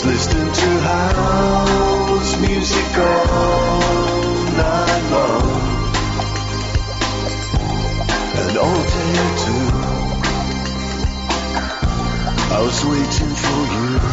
Was listening to house music all night long and all day too. I was waiting for you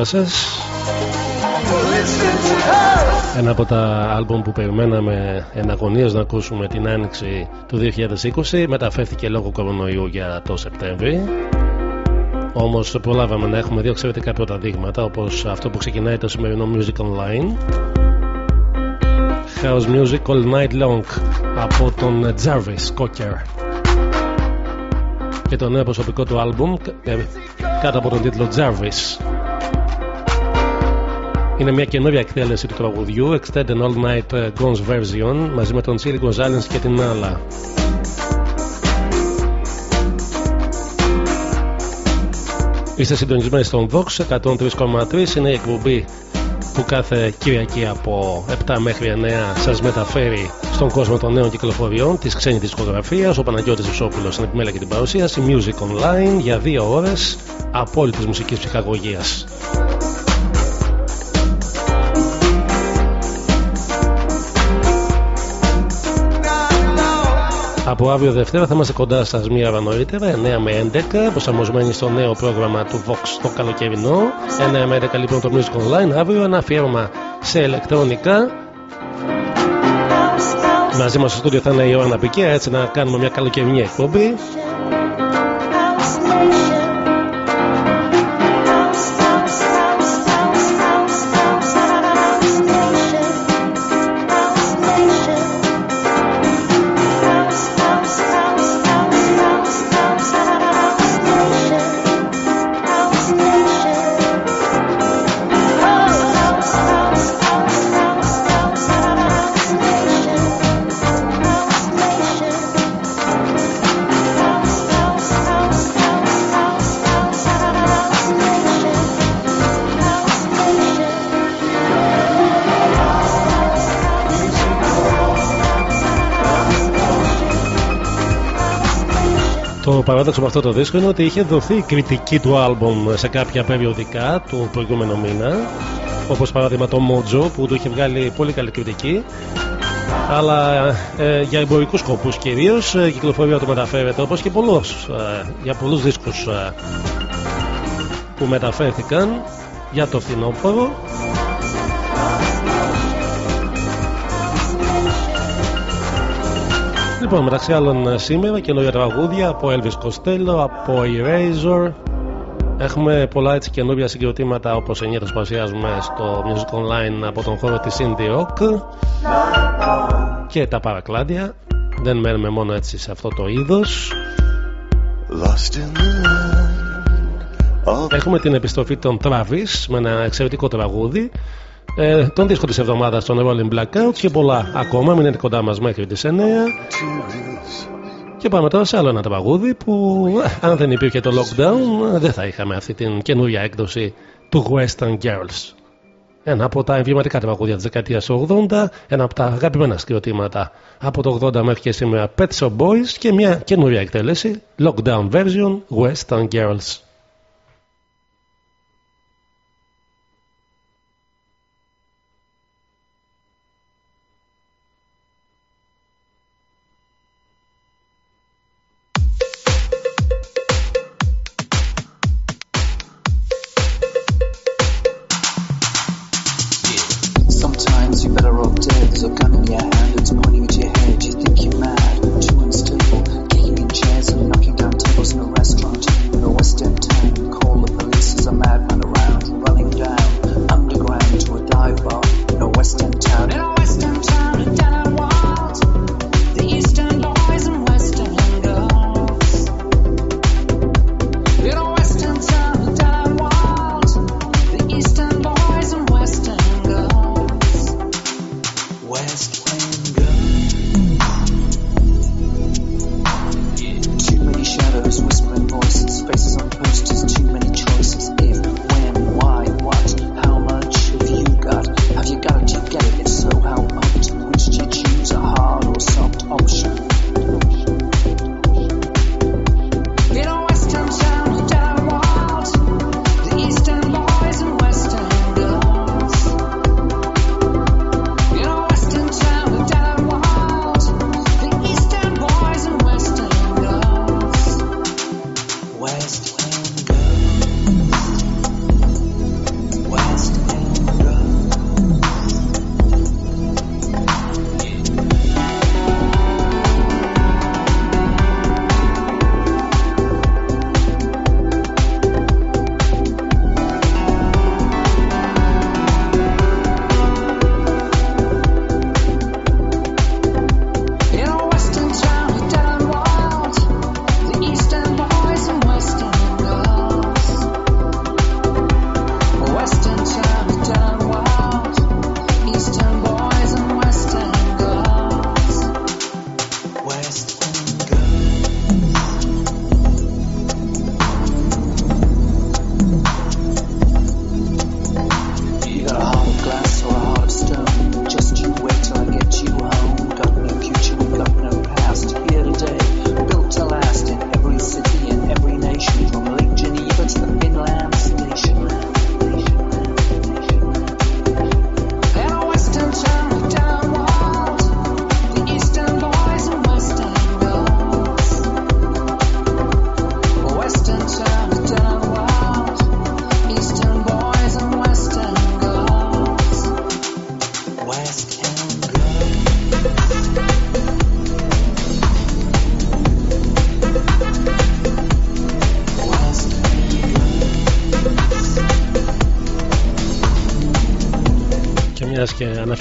Καλησπέρα σα. Listen to house. Ένα από τα άλμπουμ που περιμέναμε εναγωνίως να ακούσουμε την άνοιξη του 2020 μεταφέρθηκε λόγω κορονοϊού για το Σεπτέμβρη. Όμως προλάβαμε να έχουμε δύο εξαιρετικά πρώτα δείγματα όπως αυτό που ξεκινάει το σημερινό Music Online House Music All Night Long από τον Jarvis Cocker και το νέο προσωπικό του άλμπουμ ε, κάτω από τον τίτλο Jarvis είναι μια καινούργια εκτέλεση του τραγουδιού Extended All Night ε, Guns Version μαζί με τον Chili Gonzalez και την άλλα Είστε συντονισμένοι στον Vox 103,3 είναι η εκπομπή που κάθε Κυριακή από 7 μέχρι 9 σας μεταφέρει στον κόσμο των νέων κυκλοφοριών της ξένης δισκογραφίας. Ο Παναγιώτης Βουσόπουλος στην επιμέλεια και την παρουσίαση. Music Online για δύο ώρες απόλυτης μουσικής ψυχαγωγίας. Από αύριο Δευτέρα θα είμαστε κοντά σας μία ώρα νωρίτερα, 9 με 11, προσαρμοσμένοι στο νέο πρόγραμμα του Vox το καλοκαιρινό. 9 με 11 λοιπόν το Music Online. Αύριο ένα αφιέρωμα σε ηλεκτρονικά. Μαζί μας στο στούντιο θα είναι η Ιωάννα Πικέα, έτσι να κάνουμε μια καλοκαιρινή εκπομπή. Παράδοξο με αυτό το δίσκο είναι ότι είχε δοθεί η κριτική του άλμπομ σε κάποια περιοδικά του προηγούμενου μήνα. Όπως παράδειγμα το Mojo που του είχε βγάλει πολύ καλή κριτική. Αλλά ε, για εμπορικούς σκοπούς κυρίως ε, η κυκλοφορία του μεταφέρεται όπως και πολλούς, ε, για πολλούς δίσκους ε, που μεταφέρθηκαν για το φθινόπωρο Λοιπόν, μεταξύ άλλων ε, σήμερα καινούργια τραγούδια από Elvis Costello, από Eraser. Έχουμε πολλά έτσι καινούργια συγκροτήματα όπως ενίοτε παρουσιάζουμε στο Music Online από τον χώρο της Indie Rock και τα παρακλάδια. Δεν μένουμε μόνο έτσι σε αυτό το είδος. Έχουμε την επιστροφή των Travis με ένα εξαιρετικό τραγούδι ε, τον δίσκο της εβδομάδας των Rolling Blackout και πολλά ακόμα. Μείνετε κοντά μας μέχρι τις 9. Και πάμε τώρα σε άλλο ένα τραγούδι που αν δεν υπήρχε το lockdown δεν θα είχαμε αυτή την καινούργια έκδοση του Western Girls. Ένα από τα εμβληματικά τραγούδια της δεκαετίας 80, ένα από τα αγαπημένα σκηρωτήματα από το 80 μέχρι και σήμερα Pet Shop Boys και μια καινούργια εκτέλεση Lockdown Version Western Girls.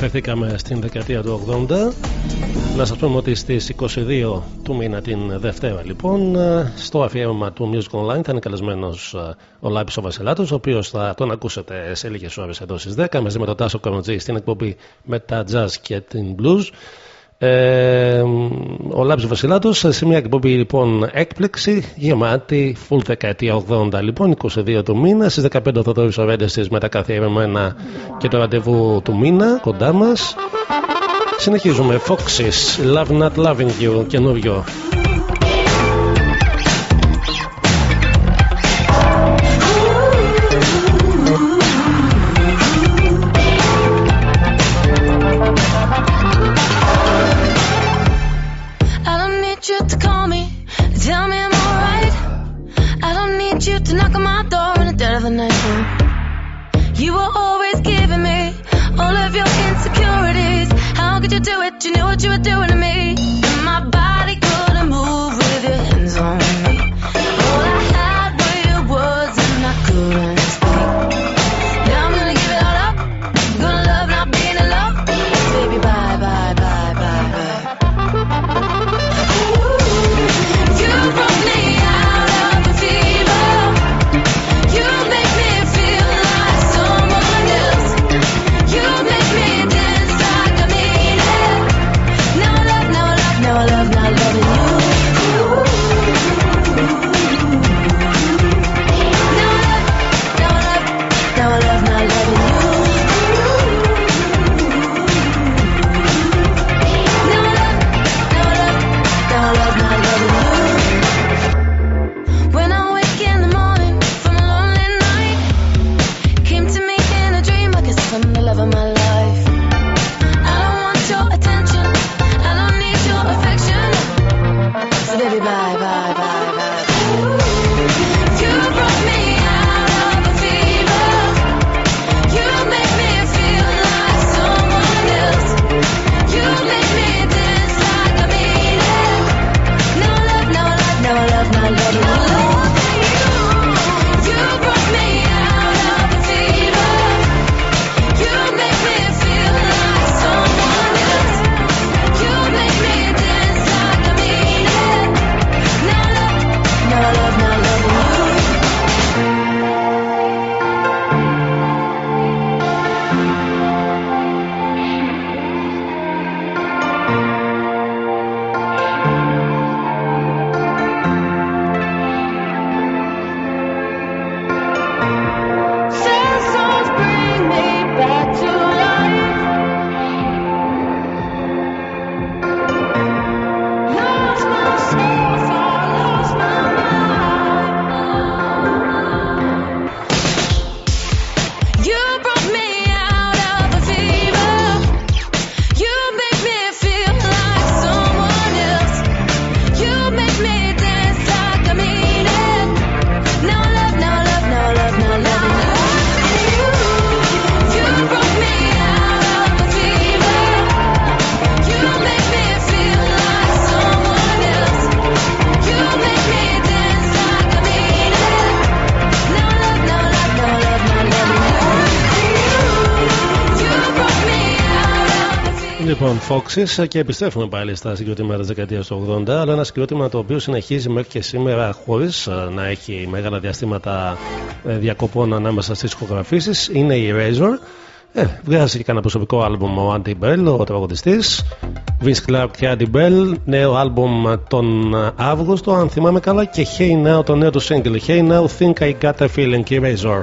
Αναφερθήκαμε στην δεκαετία του 80, να σας πούμε ότι στις 22 του μήνα, την Δευτέρα λοιπόν, στο αφιέρωμα του Music Online θα είναι καλεσμένος ε, ο Λάμπης ο Βασιλάτος, ο οποίος θα τον ακούσετε σε λίγες ώρες εδώ στις 10 μαζί με τον Τάσο Καροτζή στην εκπομπή με τα jazz και την blues. Ε, ο Λάμπης Βασιλάτος σε μια εκπομπή λοιπόν έκπληξη γεμάτη full δεκαετία 80 λοιπόν 22 του μήνα στις 15 ο Θοδόρης Ορέντες με τα καθιερωμένα και το ραντεβού του μήνα κοντά μας. Συνεχίζουμε. Foxes Love Not Loving You καινούριο Foxes και επιστρέφουμε πάλι στα συγκροτήματα της δεκαετίας του 80. Αλλά ένα συγκρότημα το οποίο συνεχίζει μέχρι και σήμερα χωρίς ε, να έχει μεγάλα διαστήματα ε, διακοπών ανάμεσα στις ηχογραφήσεις είναι η Razor. Ε, βγάζει και κανένα προσωπικό άλμπουμ ο Andy Bell, ο τραγουδιστής. Vince Clark και Andy Bell, νέο άλμπουμ τον Αύγουστο, αν θυμάμαι καλά, και Hey Now το νέο του single. Hey Now Think I Got a Feeling και Razor.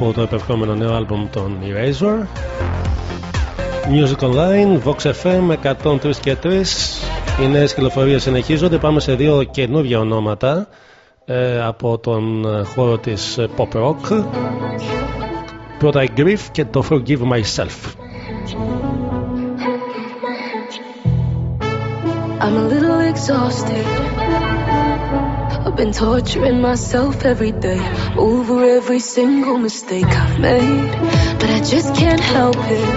Από το επερχόμενο νέο άλμπουμ των Eraser. Music Online, Vox FM 103 και 3 Οι νέες κυκλοφορίες συνεχίζονται. Πάμε σε δύο καινούργια ονόματα ε, από τον χώρο της pop rock. Πρώτα η Grief και το Forgive Myself. I'm a little exhausted. I've been torturing myself every day over every single mistake I've made, but I just can't help it.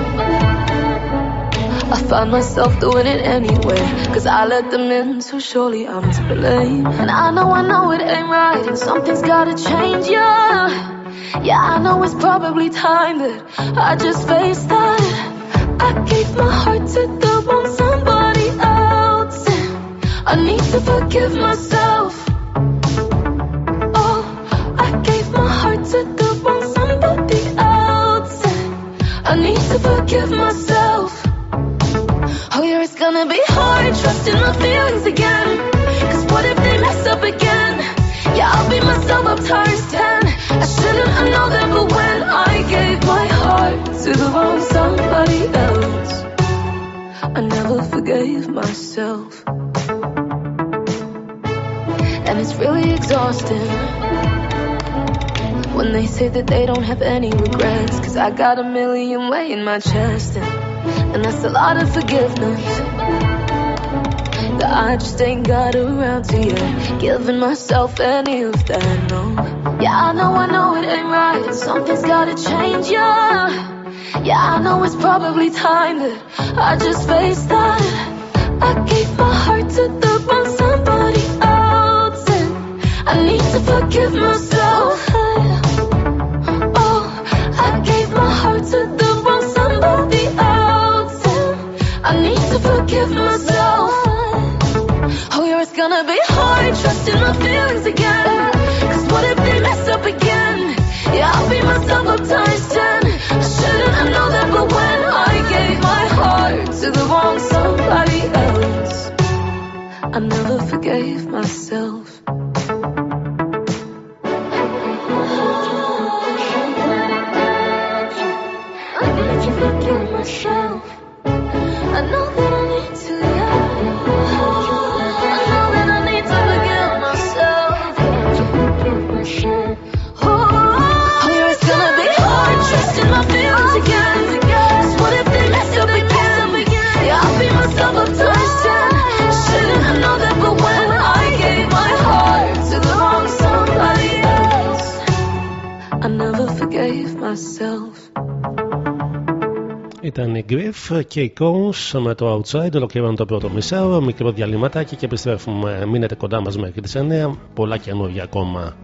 I find myself doing it anyway, cause I let them in, so surely I'm to blame. And I know, I know it ain't right, and something's gotta change, yeah. Yeah, I know it's probably time that I just face that. I gave my heart to the wrong somebody else. I need to forgive myself. I need to forgive myself. Oh, yeah, it's gonna be hard trusting my feelings again. Cause what if they mess up again? Yeah, I'll beat myself up times ten. I shouldn't have known that, but when I gave my heart to the wrong somebody else, I never forgave myself. And it's really exhausting when they say that they don't have any regrets. Cause I got a million way in my chest. And, and that's a lot of forgiveness. That I just ain't got around to yet. Giving myself any of that, no. Yeah, I know, I know it ain't right. Something's gotta change, yeah. Yeah, I know it's probably time that I just face that. I gave my heart to the wrong somebody else. And I need to forgive myself. Forgive myself. Oh, yeah, it's gonna be hard trusting my feelings again. Cause what if they mess up again? Yeah, I'll beat myself up times ten. I shouldn't have known that, but when I gave my heart to the wrong somebody else, I never forgave myself. myself. I know that I need to love. I know that I need to forgive myself. Oh, here it's gonna be hard trusting my feelings again. Again. Yeah, I beat myself up. Shouldn't I know that, but when I gave my heart to the wrong somebody else, I never forgave myself. Ήταν η Griff και η Cones με το Outside. Ολοκληρώνω το πρώτο μισάωρο. Μικρό διαλυματάκι και επιστρέφουμε. Μείνετε κοντά μας μέχρι τις 9. Πολλά καινούργια ακόμα.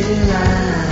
you.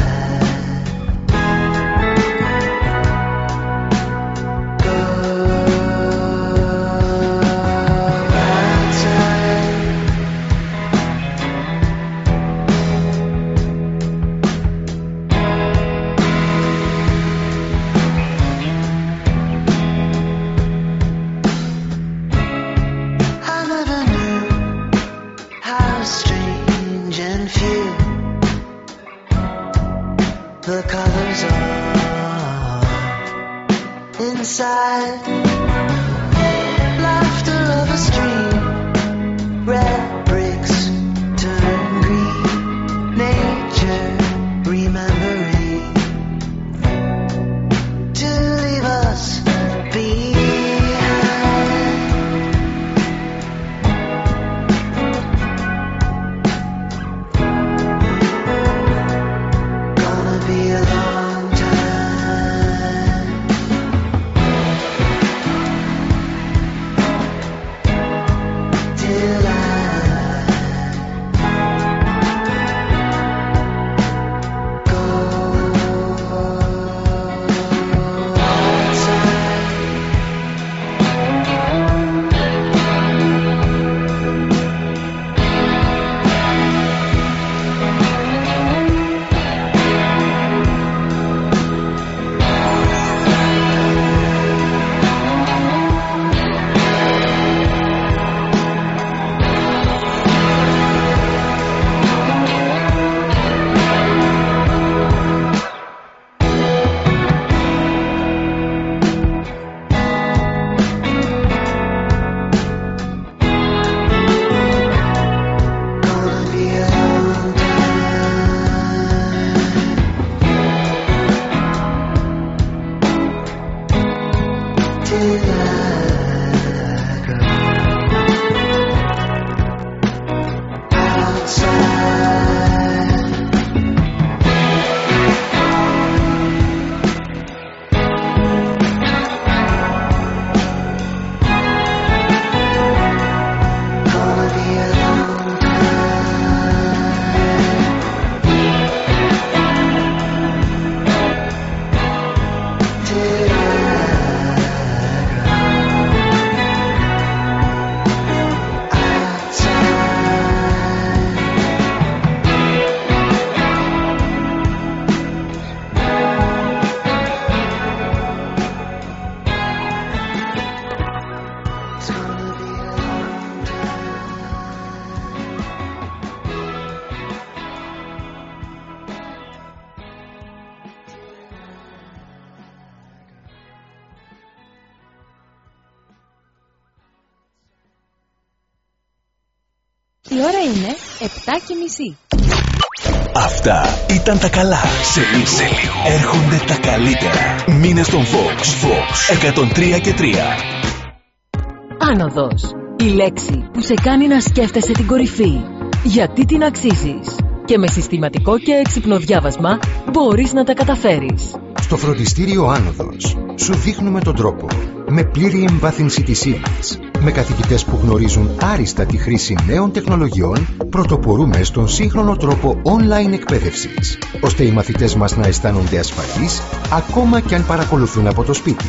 Αυτά ήταν τα καλά. Σε λίγο, σε λίγο. έρχονται τα καλύτερα. Μήνε στον Fox. Fox 103 και 3. Άνοδος. Η λέξη που σε κάνει να σκέφτεσαι την κορυφή. Γιατί την αξίζεις; Και με συστηματικό και έξυπνο διάβασμα μπορείς να τα καταφέρεις. Στο φροντιστήριο Άνοδος σου δείχνουμε τον τρόπο. Με πλήρη εμβάθυνση της ύλης με καθηγητές που γνωρίζουν άριστα τη χρήση νέων τεχνολογιών, πρωτοπορούμε στον σύγχρονο τρόπο online εκπαίδευσης, ώστε οι μαθητές μας να αισθάνονται ασφαλείς, ακόμα και αν παρακολουθούν από το σπίτι.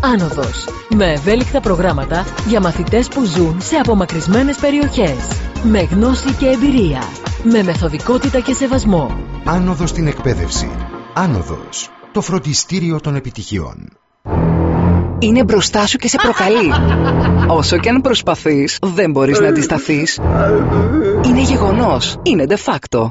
Άνοδος. Με ευέλικτα προγράμματα για μαθητές που ζουν σε απομακρυσμένες περιοχές. Με γνώση και εμπειρία. Με μεθοδικότητα και σεβασμό. Άνοδος στην εκπαίδευση. Άνοδος. Το φροντιστήριο των επιτυχιών είναι μπροστά σου και σε προκαλεί. Όσο και αν προσπαθείς, δεν μπορείς να αντισταθείς. Είναι γεγονός. Είναι de facto.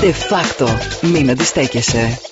De facto. Μην αντιστέκεσαι.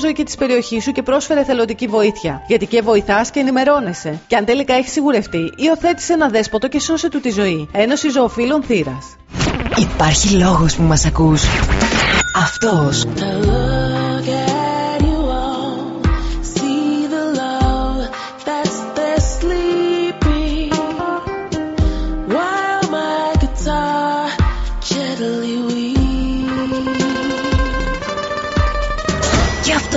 ζωή και της περιοχής σου και πρόσφερε θελοντική βοήθεια. Γιατί και βοηθάς και ενημερώνεσαι. Και αν τελικά έχεις σιγουρευτεί, υιοθέτησε ένα δέσποτο και σώσε του τη ζωή. Ένωση Ζωοφύλων Θήρα. Υπάρχει λόγος που μας ακούς. Αυτός.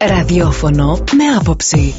Ραδιόφωνο με άποψη.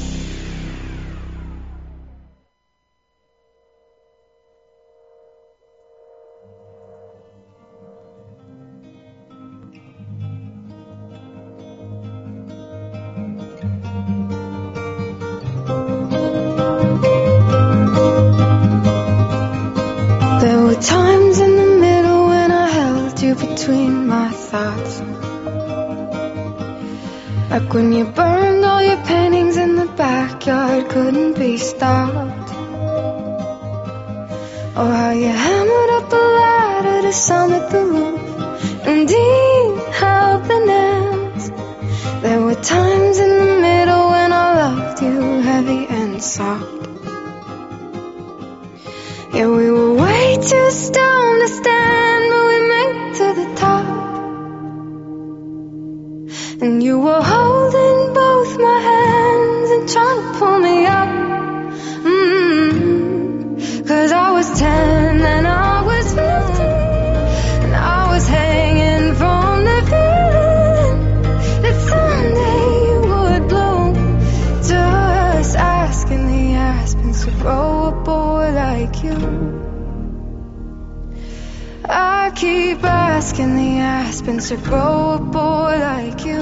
asking the aspens to grow a boy like you.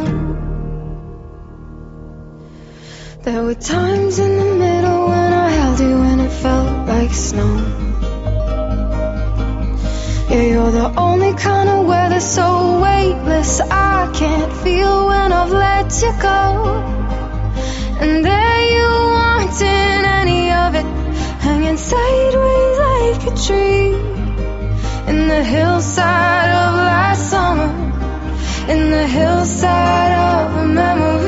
There were times in the middle when I held you and it felt like snow. Yeah, you're the only kind of weather so weightless I can't feel when I've let you go. And there you aren't in any of it, hanging sideways like a tree in the hillside of last summer, in the hillside of a memory.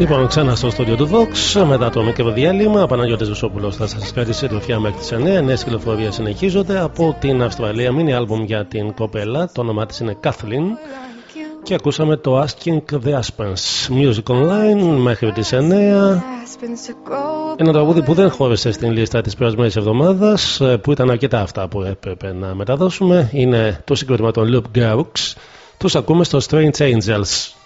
Λοιπόν, ξανά στο στούντιο του Vox μετά το μικρό διάλειμμα. Ο Παναγιώτης Βουσόπουλος θα σας κρατήσει σε τροφιά μέχρι τις 9. Νέες κυκλοφορίες συνεχίζονται από την Αυστραλία. Μίνι άλμπουμ για την κοπέλα. Το όνομά της είναι Kathleen. Και ακούσαμε το Asking the Aspens Music Online μέχρι τις 9. Ένα τραγούδι που δεν χώρισε στην λίστα της περασμένης εβδομάδας, που ήταν αρκετά αυτά που έπρεπε να μεταδώσουμε. Είναι το συγκρότημα των Loop Garrux. Τους ακούμε στο Strange Angels.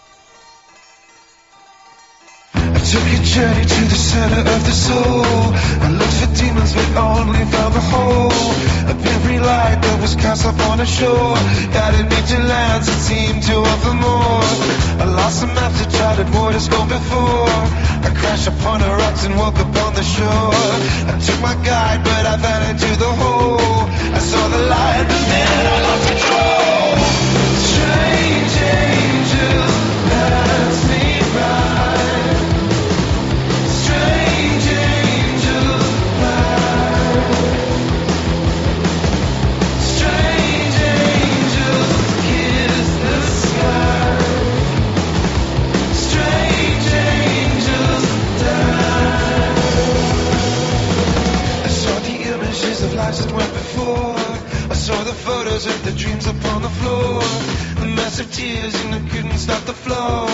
Took a journey to the center of the soul. I looked for demons, but only found the hole. Of every light that was cast up on the shore, guided me to lands that seemed to offer more. I lost the map to charted waters gone before. I crashed upon the rocks and woke upon the shore. I took my guide, but I fell into the hole. I saw the light, but then I lost control. That went before. I saw the photos of the dreams upon the floor. The massive tears and I couldn't stop the flow.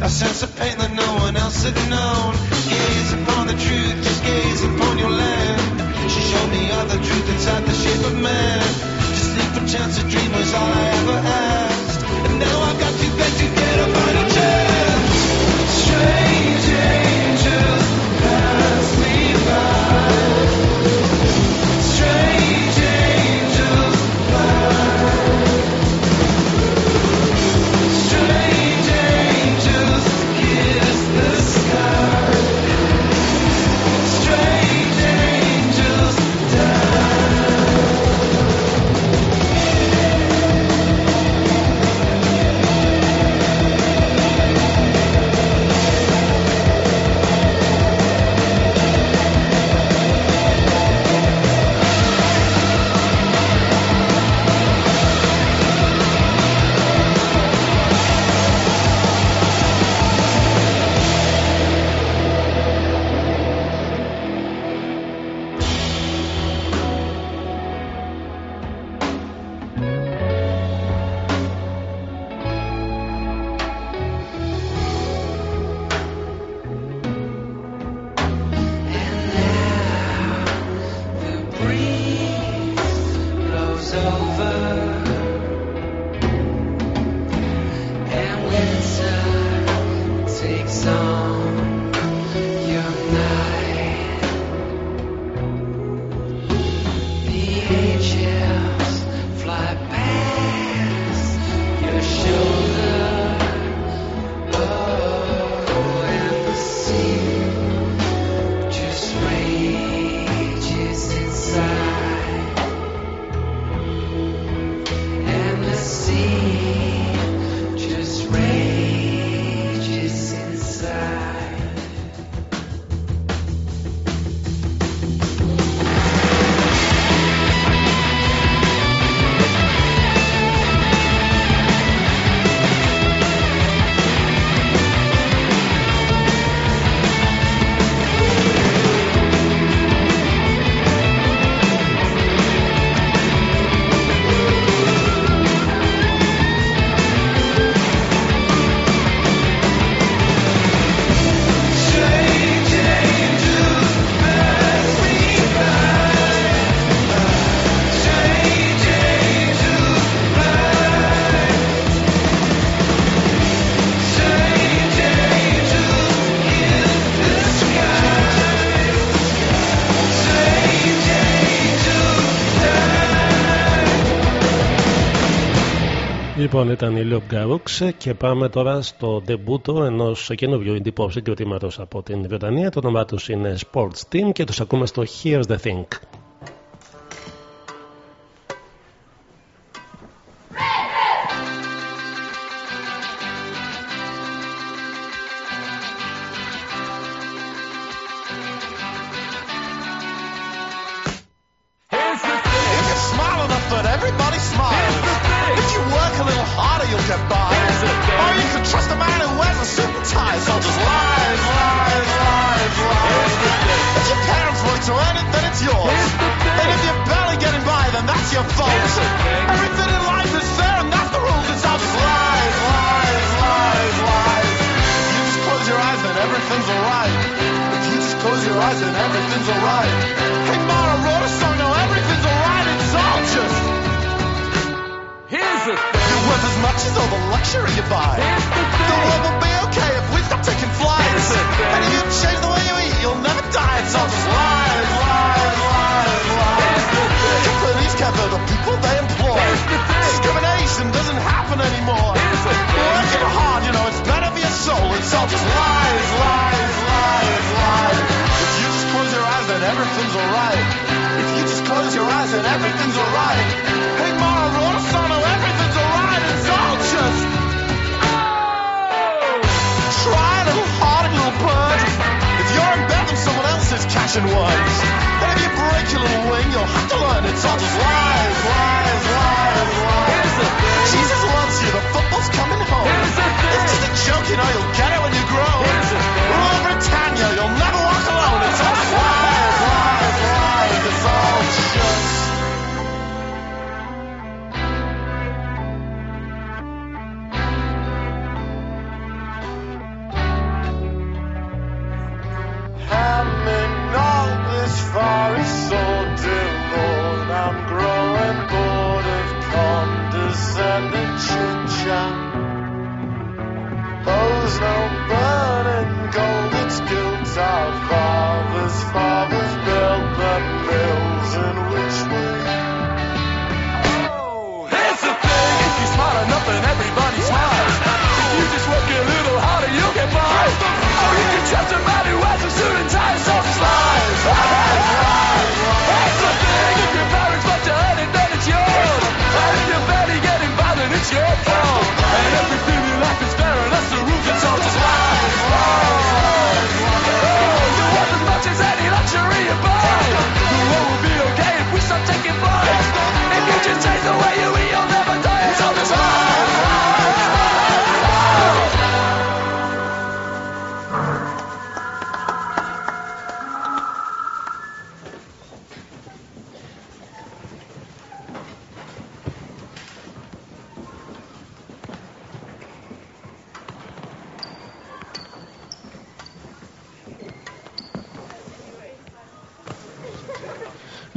I sensed a pain that no one else had known. Gaze upon the truth, just gaze upon your land. She showed me all the truth inside the shape of man. To sleep for chance to dream was all I ever asked. And now I've got Λοιπόν, ήταν η Λιοπ Γκάρουξ και πάμε τώρα στο ντεμπούτο ενός καινούριου indie pop συγκροτήματο από την Βρετανία. Το όνομά τους είναι Sports Team και τους ακούμε στο Here's the Thing. when you grow.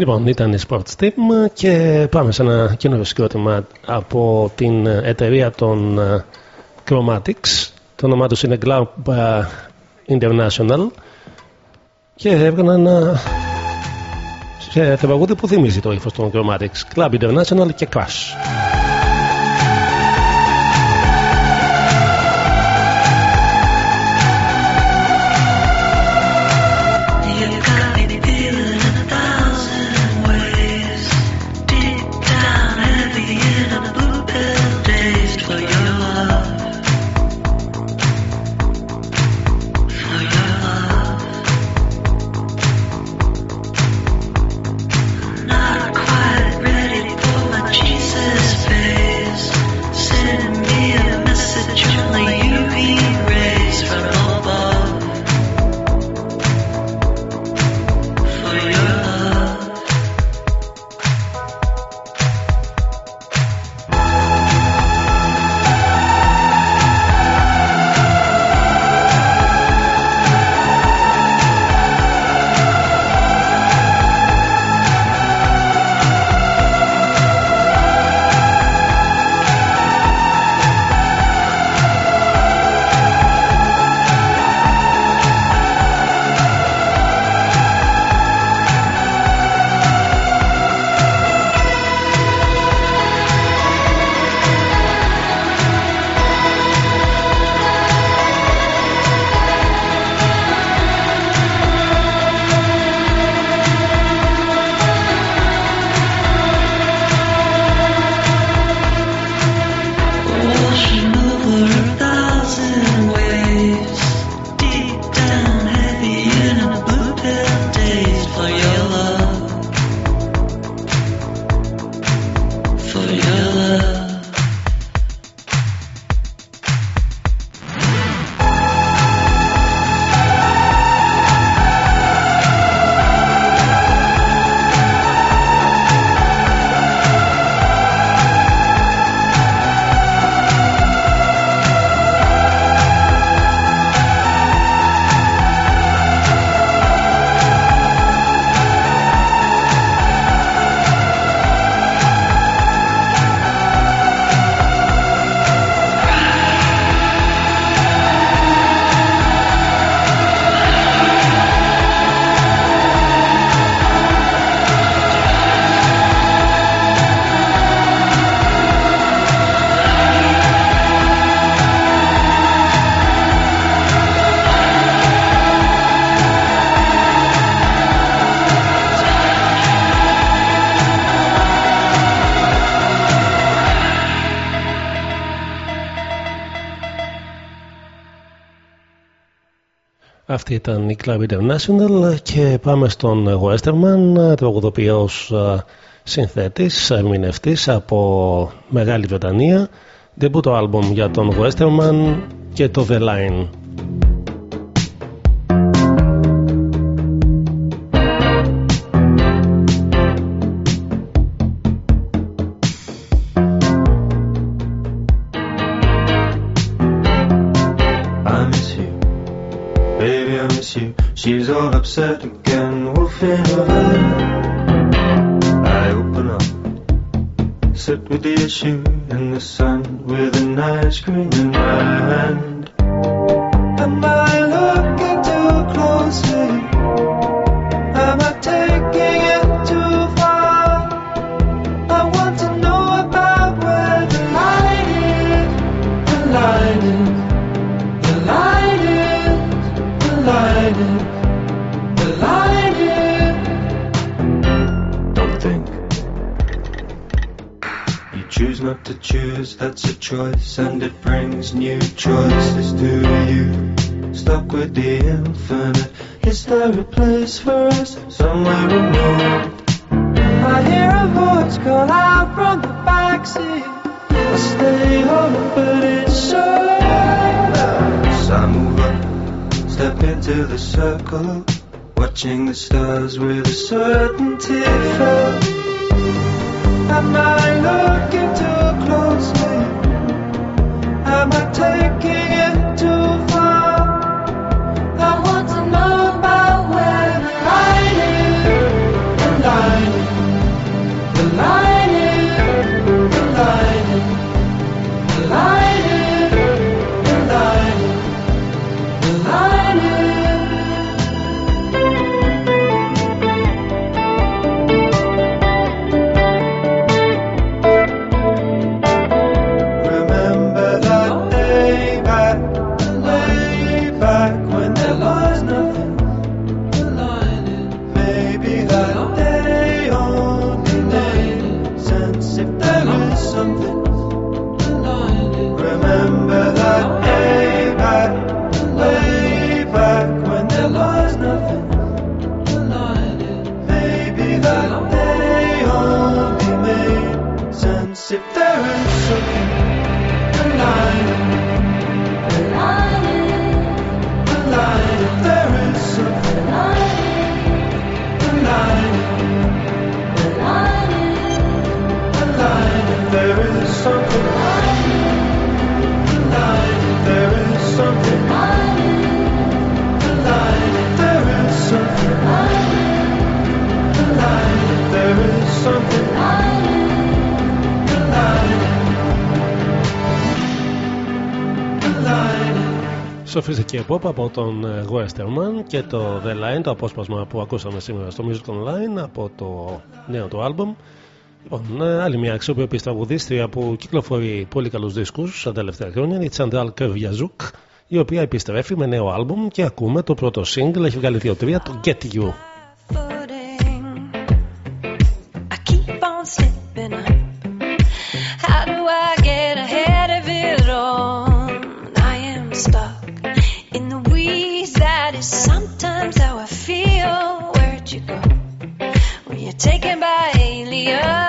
Λοιπόν, ήταν η Sports Team και πάμε σε ένα καινούριο συγκρότημα από την εταιρεία των ε, Chromatics. Το όνομά τους είναι Glamp ε, International και έβγαλαν ένα ε, σε που θυμίζει το ύφος των Chromatics. Club International και Crash. Αυτή ήταν η Club International και πάμε στον Westerman, τραγουδοποιός συνθέτης, ερμηνευτής από Μεγάλη Βρετανία. Δεμπούτο άλμπουμ για τον Westerman και το The Line. Σοφιστική Pop από τον ε, Westerman και το The Line, το απόσπασμα που ακούσαμε σήμερα στο Music Online από το νέο του άλμπομ. Λοιπόν, ε, άλλη μια αξιοποιητή τραγουδίστρια που κυκλοφορεί πολύ καλούς δίσκους στα τελευταία χρόνια είναι η Τσαντάλ Κεβιαζούκ, η οποία επιστρέφει με νέο άλμπομ και ακούμε το πρώτο single, έχει βγάλει δύο-τρία, το Get You. taken by aliens.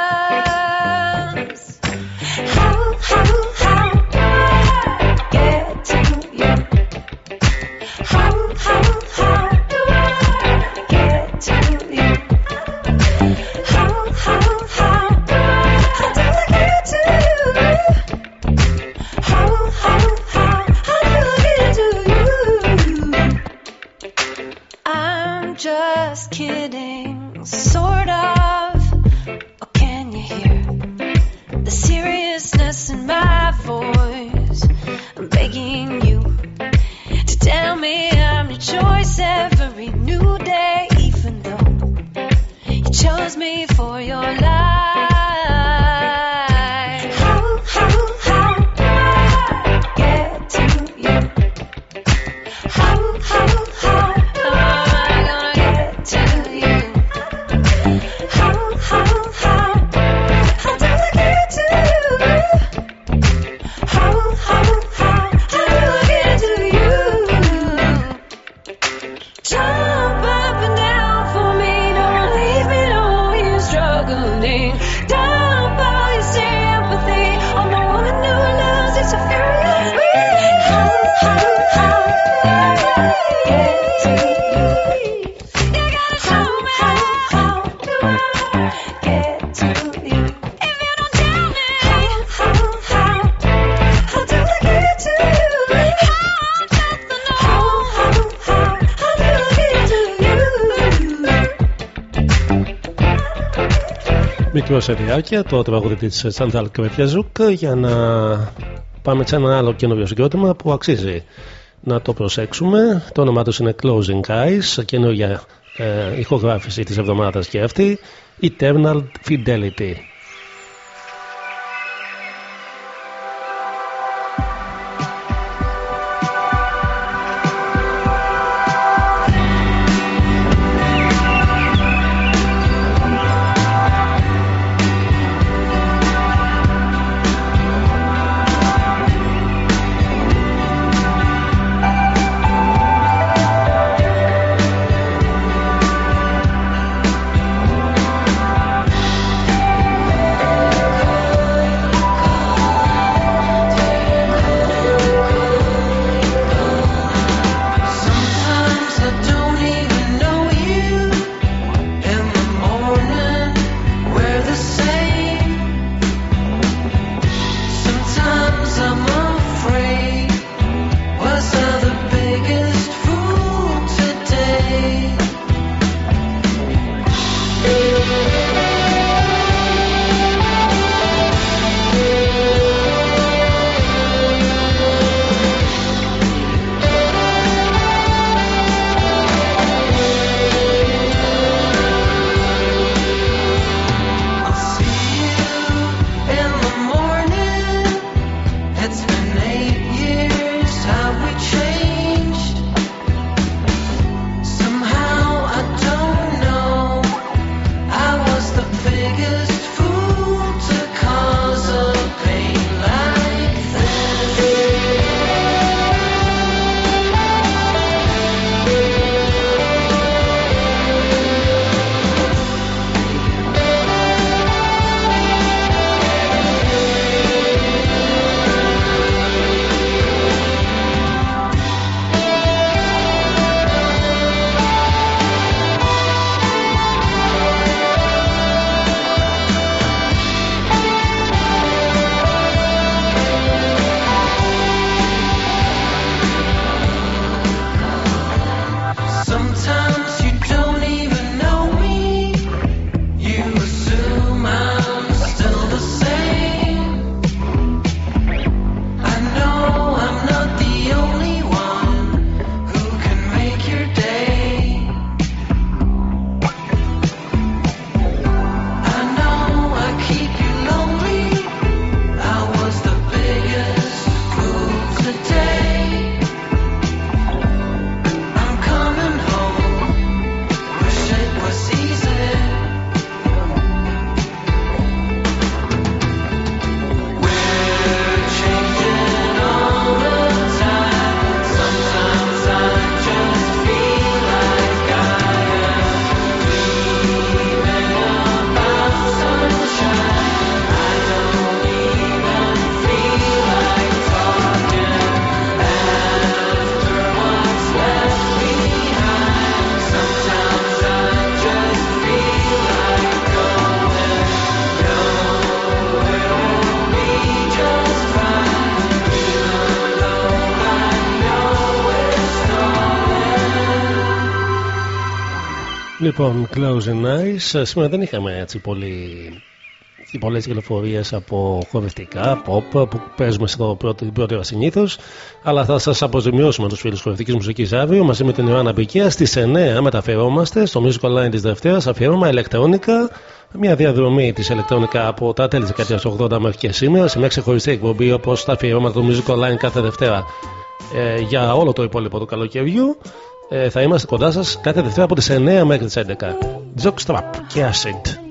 Μικρό σεριάκια, το τραγούδι της Σαντάλ Κρεπιαζούκ για να πάμε σε ένα άλλο καινούριο συγκρότημα που αξίζει να το προσέξουμε. Το όνομά τους είναι Closing Eyes, καινούργια ε, ηχογράφηση της εβδομάδας και αυτή, Eternal Fidelity. Λοιπόν, Closing Eyes. Σήμερα δεν είχαμε έτσι πολύ και πολλές κυκλοφορίες από χορευτικά, pop που παίζουμε στο πρώτο, την πρώτη ώρα συνήθως. Αλλά θα σας αποζημιώσουμε τους φίλους χορευτικής μουσικής αύριο μαζί με την Ιωάννα Μπικία. Στις 9 μεταφερόμαστε στο Music Online της Δευτέρας αφιέρωμα ηλεκτρόνικα. Μια διαδρομή της ηλεκτρόνικα από τα τέλη της δεκαετίας 80 μέχρι και σήμερα σε μια ξεχωριστή εκπομπή όπως τα αφιερώματα του Music Online κάθε Δευτέρα ε, για όλο το υπόλοιπο του καλοκαιριού. Ε, θα είμαστε κοντά σας κάθε Δευτέρα από τις 9 μέχρι τις 11. Jockstrap και Acid.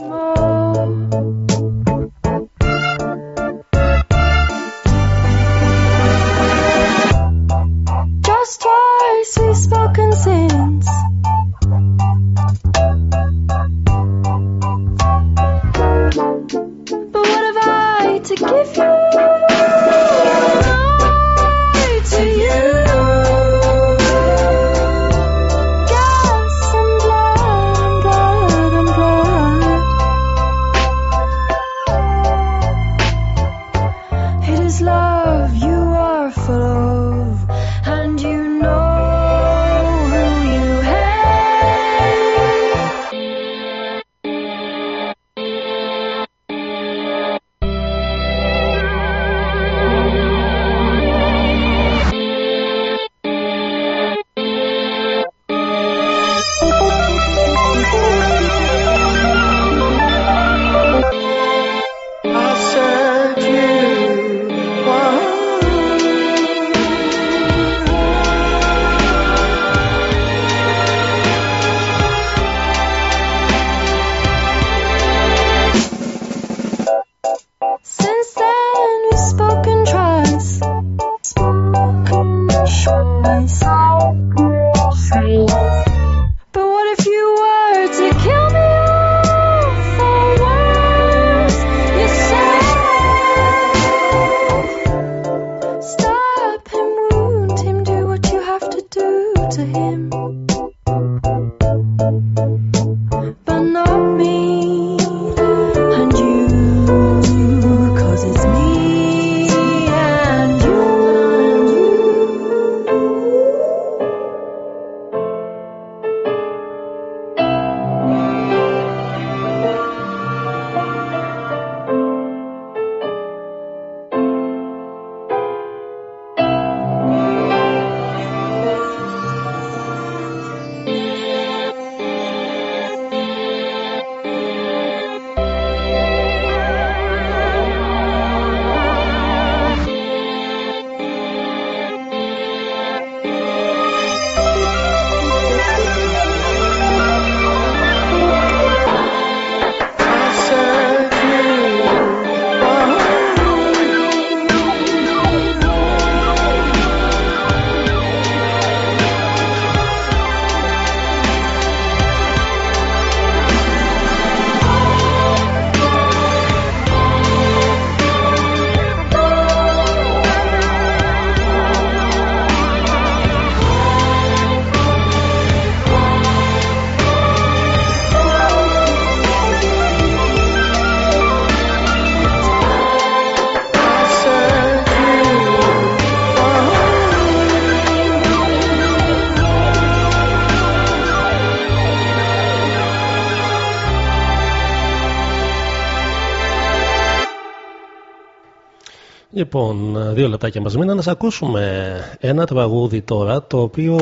Λοιπόν, δύο λεπτάκια μας μείναν να σας ακούσουμε ένα τραγούδι τώρα το οποίο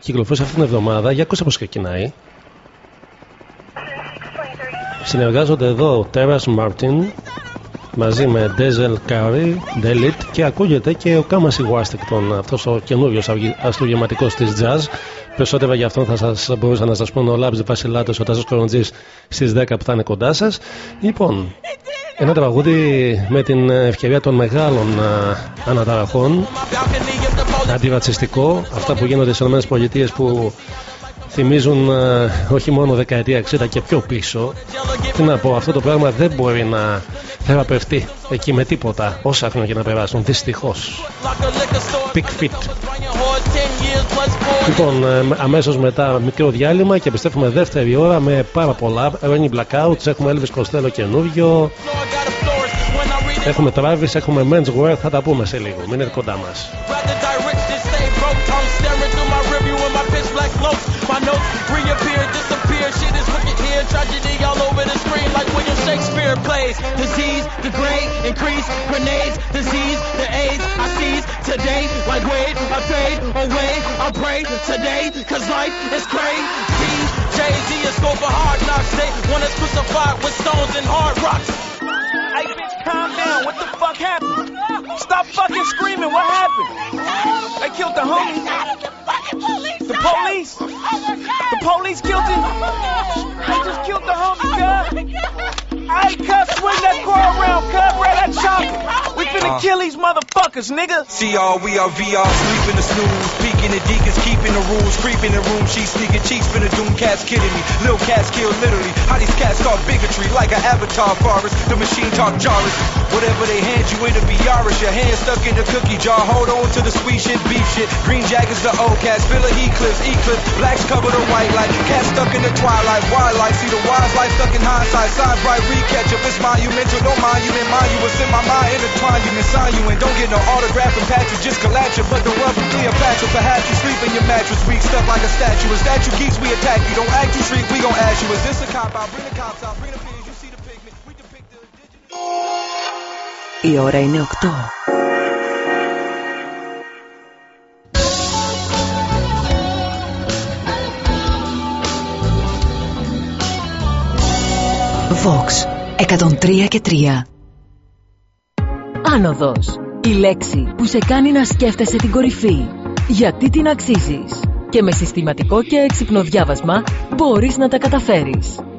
κυκλοφόρησε αυτήν την εβδομάδα. Για ακούστε πώς ξεκινάει. Συνεργάζονται εδώ ο Terrace Martin μαζί με Denzel Curry, Delit και ακούγεται και ο Kamasi Washington, αυτός ο καινούριος αστρογεματικός της jazz. Περισσότερα για αυτόν θα σας μπορούσα να σας πω ο Λάμπης Βασιλάτος, ο Τάσος Κοροντζής στις 10 που θα είναι κοντά σας. Λοιπόν, ένα τραγούδι με την ευκαιρία των μεγάλων α, αναταραχών. Αντιρατσιστικό. Αυτά που γίνονται στις ΗΠΑ που θυμίζουν α, όχι μόνο δεκαετία 60 και πιο πίσω. Τι να πω αυτό το πράγμα δεν μπορεί να θεραπευτεί εκεί με τίποτα. Όσα χρόνια να περάσουν δυστυχώς. Big Fit Λοιπόν, αμέσως μετά μικρό διάλειμμα και επιστρέφουμε δεύτερη ώρα με πάρα πολλά. Rainy Blackouts, έχουμε Elvis Costello καινούριο. Έχουμε Travis, έχουμε Men's Wear, θα τα πούμε σε λίγο. Μείνετε κοντά μας. My notes reappear, the like William Shakespeare plays. Disease, degrade, increase, grenades, disease, the AIDS I seize today. Like wait, I fade away. I pray today, cause life is crazy. Jay-Z is go for hard knocks. They want us crucified with stones and hard rocks. Hey bitch, calm down. What the fuck happened? Stop fucking screaming. What happened? They killed the homie. The police. The police killed him. They just killed the homie, God. Hey, cuz, swing that car around, cuz. Grab that chopper. We finna Uh. kill these motherfuckers, nigga. See all we are VR, sleeping the snooze. Peeking the deacons, keeping the rules. Creeping the room, she sneaking cheeks, finna doom cats kidding me. Lil cats kill literally. How these cats talk bigotry like an avatar forest. The machine talk jarvis. Whatever they hand you, it'll be Yarish. Your hand stuck in the cookie jar. Hold on to the sweet shit, beef shit. Green jackets, the old cats. Filler eclipse, eclipse. Blacks cover the white light. Cats stuck in the twilight. Wildlife, see the wise life stuck in hindsight. Sign bright, recatch up. It's monumental. Don't mind you, in mind you. What's in my mind, intertwine you, and sign you. And don't get no autograph and patches. Just collapse you. But the world from Cleopatra. Perhaps you sleep in your mattress. Weak stuck like a statue. Is that you geeks? We attack you. Don't act you street. We gon' ask you. Is this a cop out? Bring the cops out. Bring the pigs. You see the pigment. We depict the Η ώρα είναι 8. Vox 103 και 3 Άνοδος. Η λέξη που σε κάνει να σκέφτεσαι την κορυφή. Γιατί την αξίζεις; Και με συστηματικό και έξυπνο διάβασμα μπορείς να τα καταφέρεις.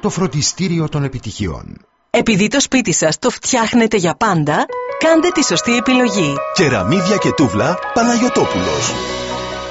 Το φροντιστήριο των επιτυχιών. Επειδή το σπίτι σας το φτιάχνετε για πάντα, κάντε τη σωστή επιλογή. Κεραμίδια και τούβλα Παναγιωτόπουλος.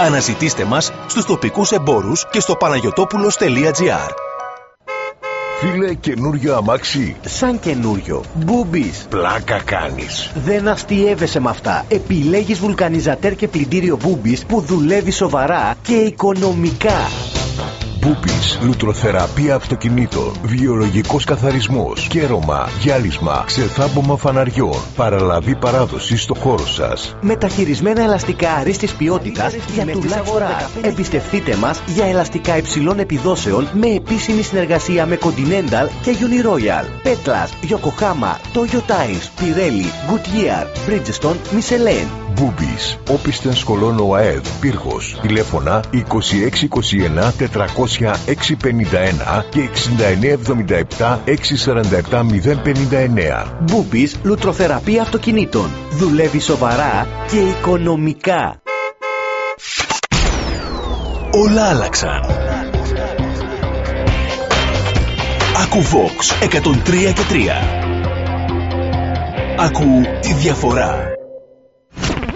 Αναζητήστε μας στους τοπικούς εμπόρους και στο παναγιωτόπουλος.gr Φίλε, καινούριο αμάξι; Σαν καινούριο. Μπούμπης. Πλάκα κάνεις. Δεν αστείευεσαι με αυτά. Επιλέγεις βουλκανιζατέρ και πλυντήριο Μπούμπης που δουλεύει σοβαρά και οικονομικά. Μπούπης, λουτροθεραπεία αυτοκινήτων, βιολογικός καθαρισμός, κέρωμα, γυάλισμα, ξεθάμπομα φαναριών, παραλαβή παράδοση στο χώρο σας. Μεταχειρισμένα ελαστικά αρίστης ποιότητας για τουλάχιστον Εμπιστευτείτε μας για ελαστικά υψηλών επιδόσεων με επίσημη συνεργασία με Continental και Uniroyal, Petlas, Yokohama, Toyo Tires, Pirelli, Goodyear, Bridgestone, Michelin. Boobies. Όπισθεν σκολών ΟΑΕΔ. Πύργος. Τηλέφωνα 2621 400 651 και 6977 647 059. Boobies λουτροθεραπεία αυτοκινήτων. Δουλεύει σοβαρά και οικονομικά. Όλα άλλαξαν. Ακού Vox 103 και 3. Ακού τη διαφορά.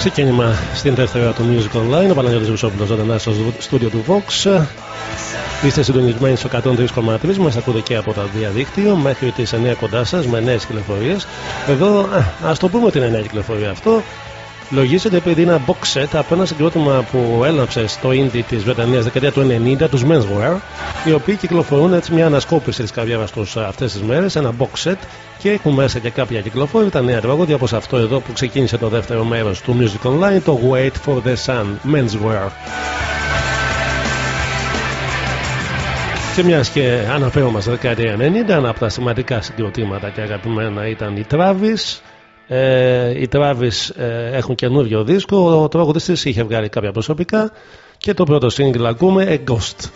Ξεκίνημα στην δεύτερη ώρα του Music Online. Ο Παναγιώτης Βουσόπουλος ζωντανά στο στούντιο του Vox. Είστε συντονισμένοι στο 103,3. Μας ακούτε και από τα διαδίκτυο μέχρι τις 9 κοντά σας με νέες κυκλοφορίες. Εδώ, α, ας το πούμε ότι είναι νέα κυκλοφορία αυτό. Λογίζεται επειδή είναι ένα box set από ένα συγκρότημα που έλαψε στο indie της Βρετανίας δεκαετία του 90, τους Menswear, οι οποίοι κυκλοφορούν έτσι μια ανασκόπηση της καριέρας τους αυτές τις μέρες, ένα box set και έχουν μέσα και κάποια κυκλοφορία, τα νέα τραγούδια όπως αυτό εδώ που ξεκίνησε το δεύτερο μέρος του Music Online, το Wait for the Sun, Menswear. Και μιας και αναφέρομαστε δεκαετία 90, ένα από τα σημαντικά συγκροτήματα και αγαπημένα ήταν η Travis. Ε, οι Travis ε, έχουν καινούριο δίσκο. Ο τραγουδιστής είχε βγάλει κάποια προσωπικά και το πρώτο single ακούμε A Ghost.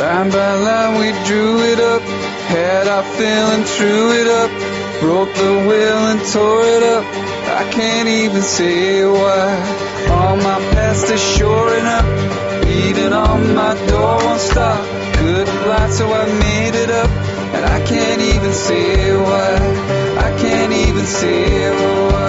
Line by line we drew it up, had our fill and threw it up, broke the will and tore it up. I can't even say why. All my past is shoring up, beating on my door won't stop. Good light, so I made it up, And I can't even see what, I can't even see what.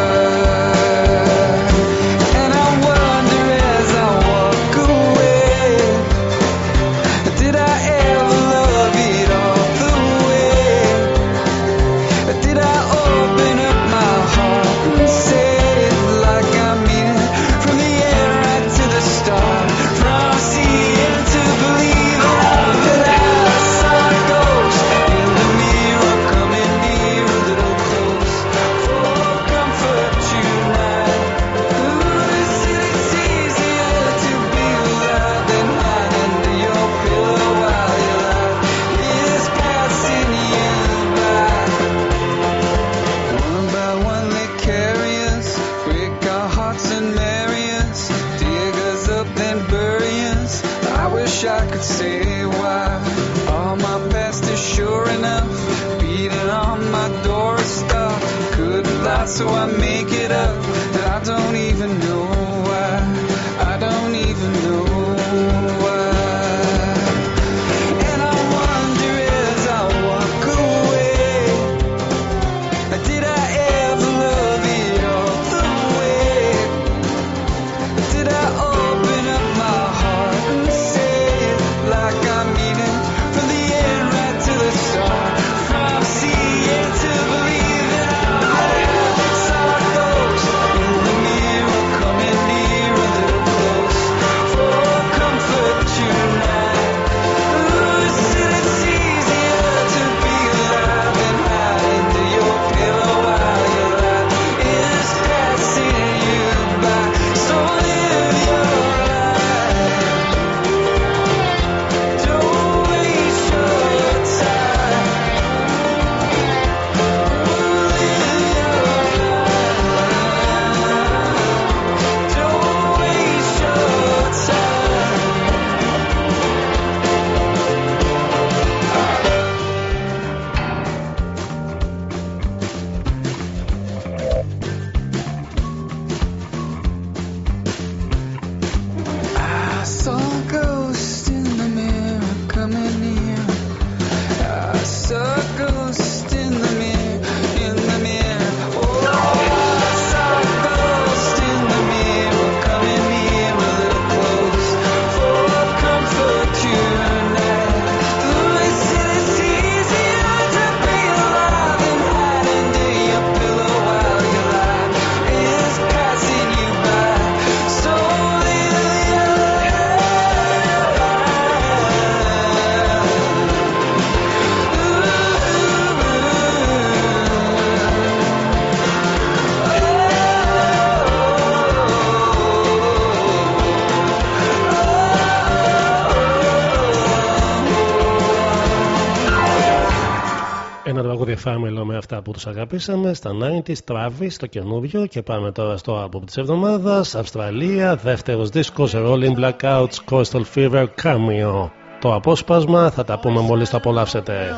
Family με αυτά που τους αγαπήσαμε στα 90s, Travis το καινούριο και πάμε τώρα στο album της εβδομάδας. Αυστραλία, δεύτερος δίσκος, Rolling Blackouts, Coastal Fever, Cameo. Το απόσπασμα θα τα πούμε μόλις το απολαύσετε.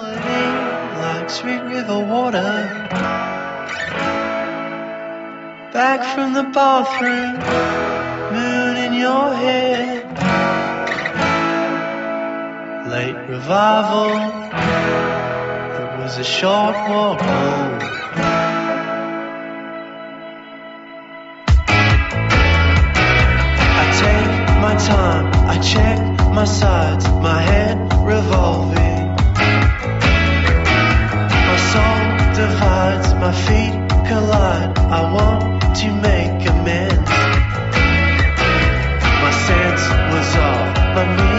Back from the bathroom, moon in your hair. Late revival. was a short walk home. I take my time, I check my sides, my head revolving. My soul divides, my feet collide. I want to make amends. My sense was off, my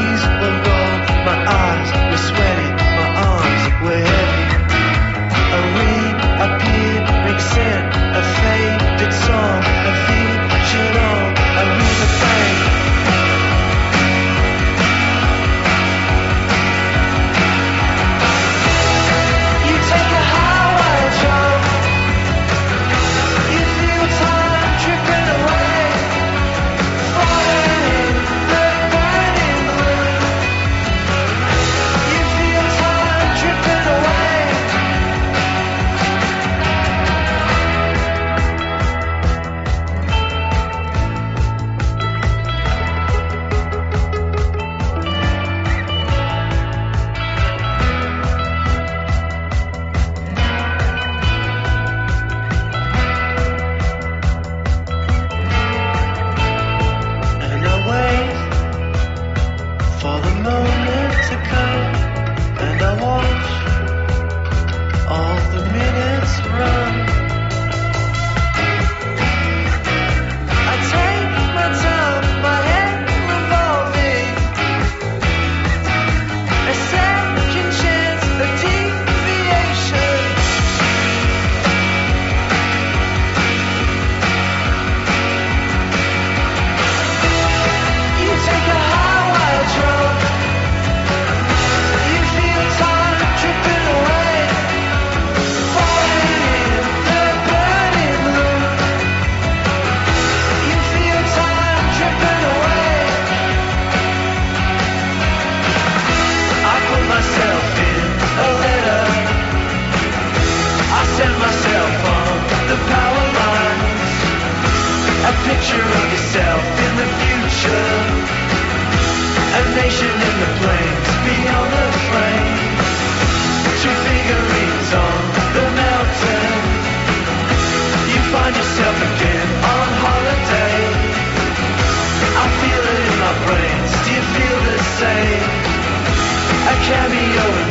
picture of yourself in the future. A nation in the plains, beyond the plains. Two figurines on the mountain. You find yourself again on holiday. I feel it in my brains. Do you feel the same? A cameo.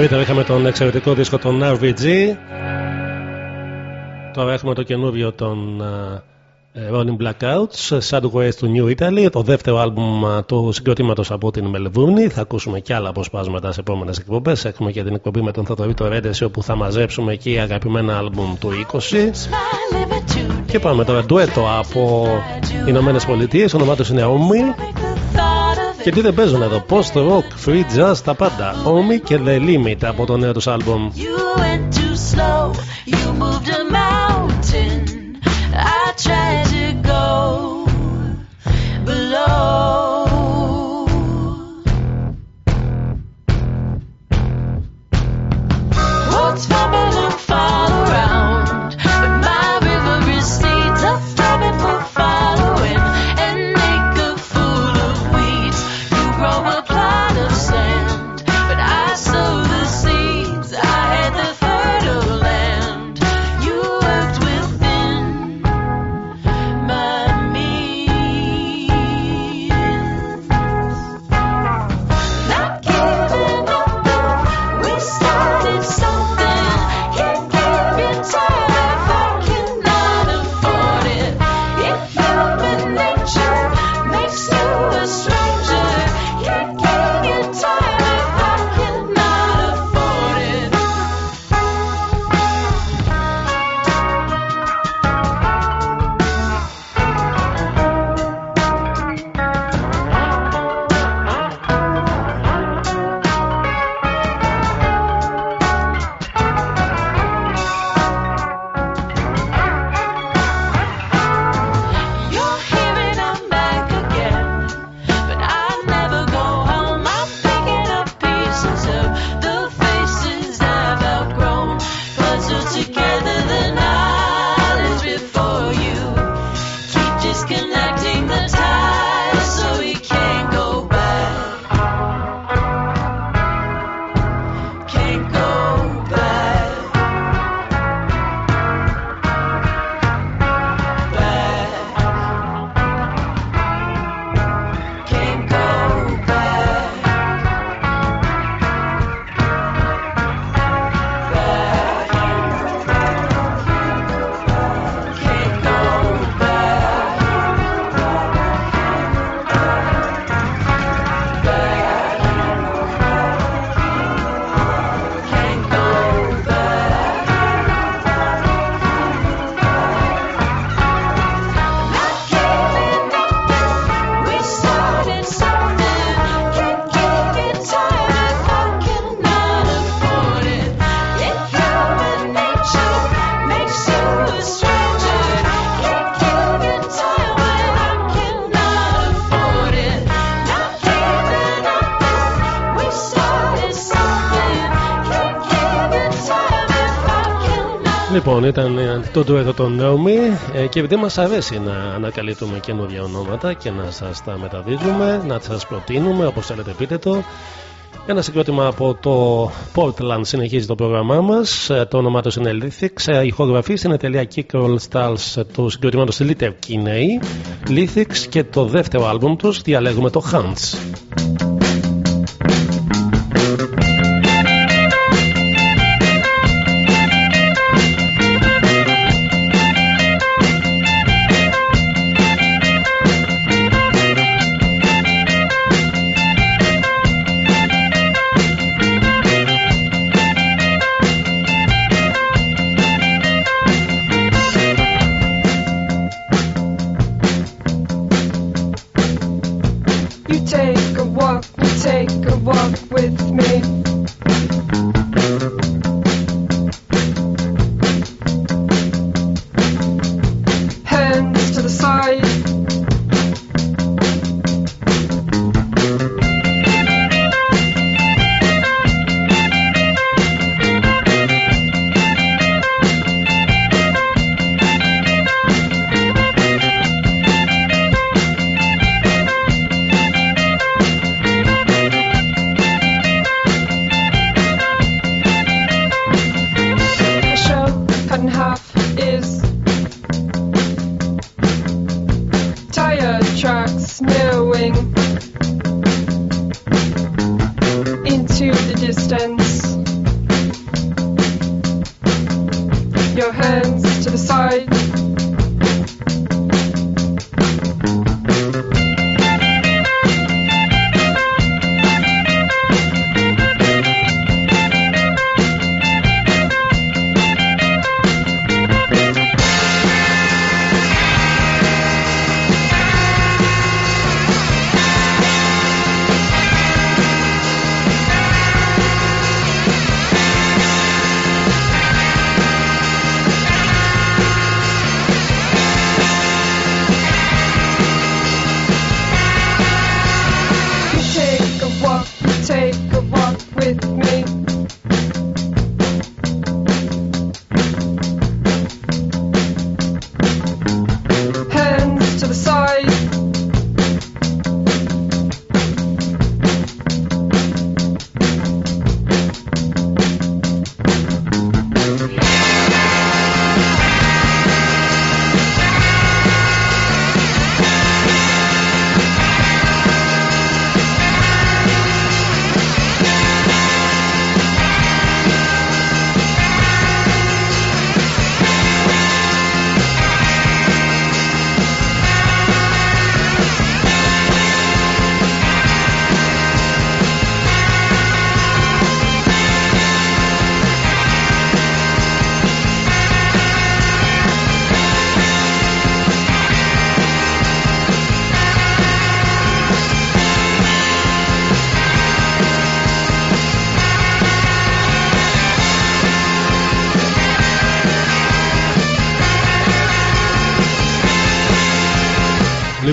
Νωρίτερα είχαμε τον εξαιρετικό δίσκο των RVG. Τώρα έχουμε το καινούριο των ε, Rolling Blackouts, Sideways του New Italy, το δεύτερο άλμπουμ ε, του συγκροτήματος από την Μελβούρνη. Θα ακούσουμε και άλλα αποσπάσματα σε επόμενες εκπομπές. Έχουμε και την εκπομπή με τον Θοδωρήτο Ρέντεση όπου θα μαζέψουμε εκεί αγαπημένα άλμπουμ του 20. Και πάμε τώρα ντουέτο από Ηνωμένες Πολιτείες, όνομά του είναι Omi. Και τι δεν παίζουν εδώ, post rock, free jazz, τα πάντα. Όμοι και The Limit από το νέο τους άλμπομ. Ήταν ε, το ντουέτο των Naomi ε, και επειδή μας αρέσει να ανακαλύπτουμε καινούργια ονόματα και να σας τα μεταδίδουμε, να σας προτείνουμε όπως θέλετε πείτε το. Ένα συγκρότημα από το Portland συνεχίζει το πρόγραμμά μας. Ε, Το όνομά τους είναι Lithics. Ε, Η ηχογραφή στην εταιρεία Kickroll Stars του συγκροτήματος Little Kinney. Lithics και το δεύτερο άλμπουμ τους διαλέγουμε το Hunts.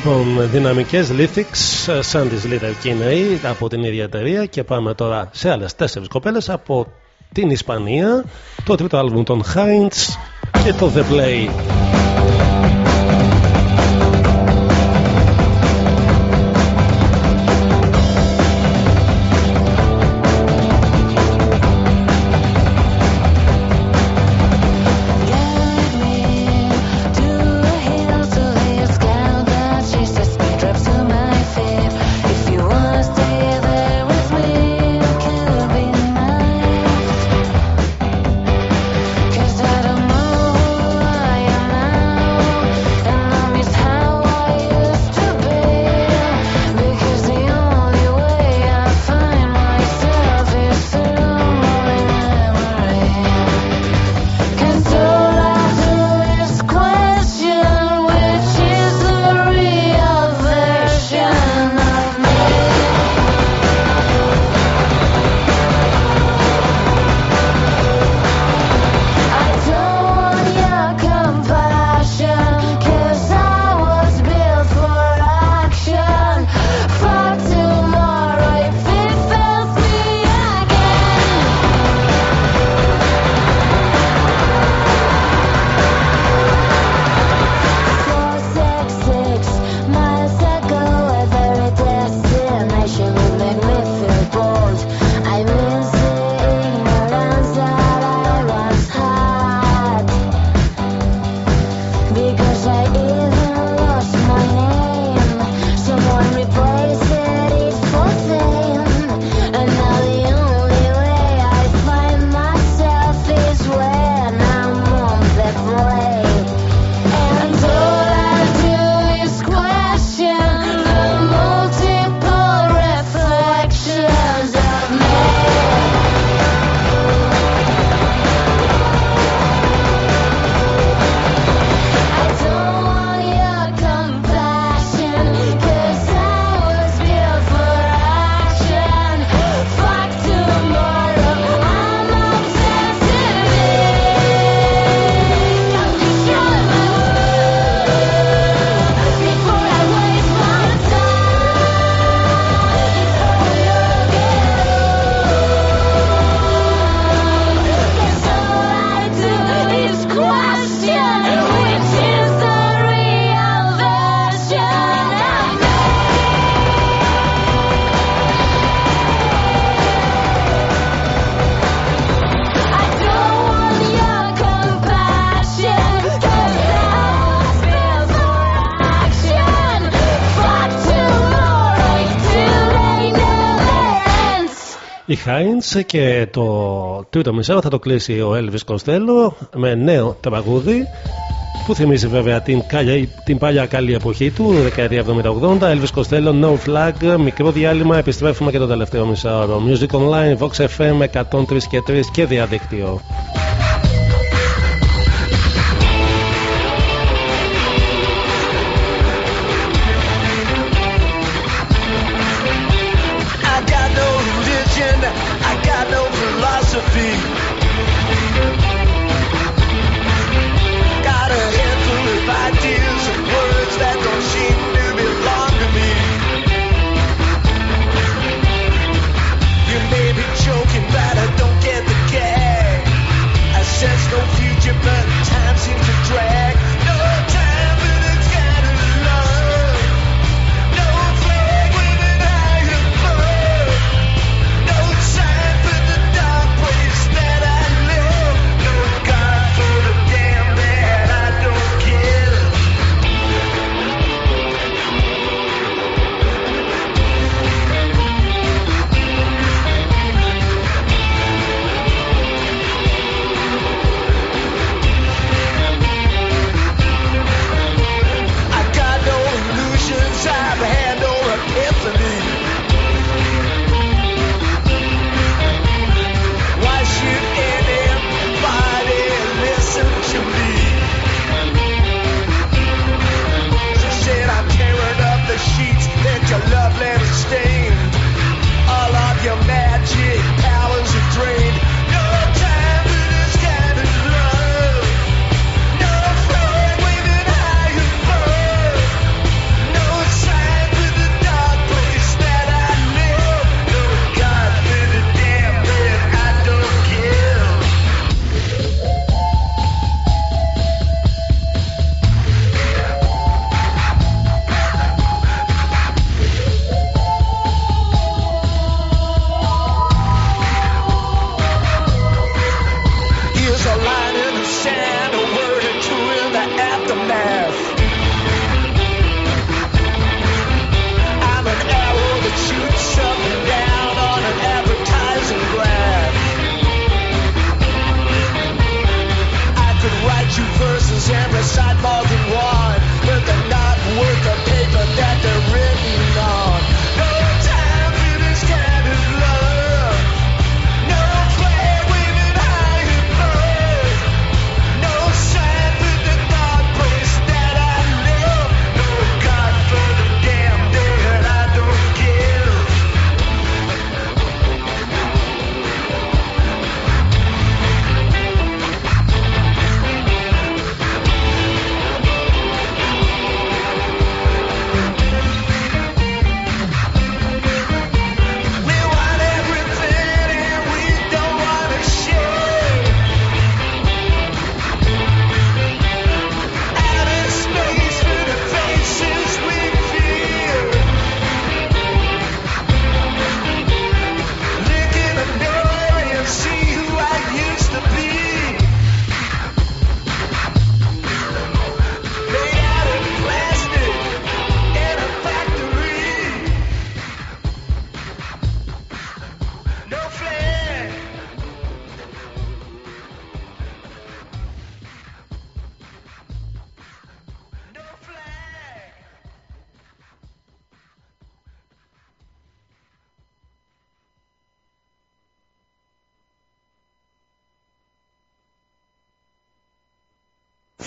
Λοιπόν, δυναμικές Lithics σαν τις Little Kinney από την ίδια εταιρεία. Και πάμε τώρα σε άλλες τέσσερις κοπέλες από την Ισπανία. Το τρίτο άλμπουμ των Heinz και το The Play Heinz και το τρίτο μισό θα το κλείσει ο Elvis Costello με νέο τραγούδι που θυμίζει βέβαια την, καλια, την παλιά καλή εποχή του, δεκαετία 70-80. Elvis Costello, No Flag, μικρό διάλειμμα, επιστρέφουμε και το τελευταίο μισάωρο. Music Online, Vox FM 103 και 3 και διαδίκτυο.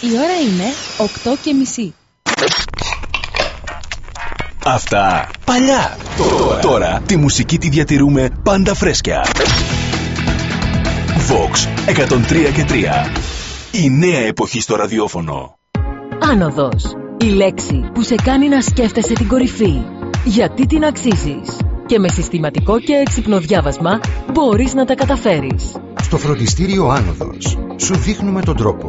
Η ώρα είναι 8 και μισή. Αυτά παλιά. Τώρα. Τώρα τη μουσική τη διατηρούμε πάντα φρέσκια. Vox 103 και 3. Η νέα εποχή στο ραδιόφωνο. Άνοδος. Η λέξη που σε κάνει να σκέφτεσαι την κορυφή. Γιατί την αξίζεις. Και με συστηματικό και έξυπνο διάβασμα μπορείς να τα καταφέρεις. Στο φροντιστήριο Άνοδος σου δείχνουμε τον τρόπο.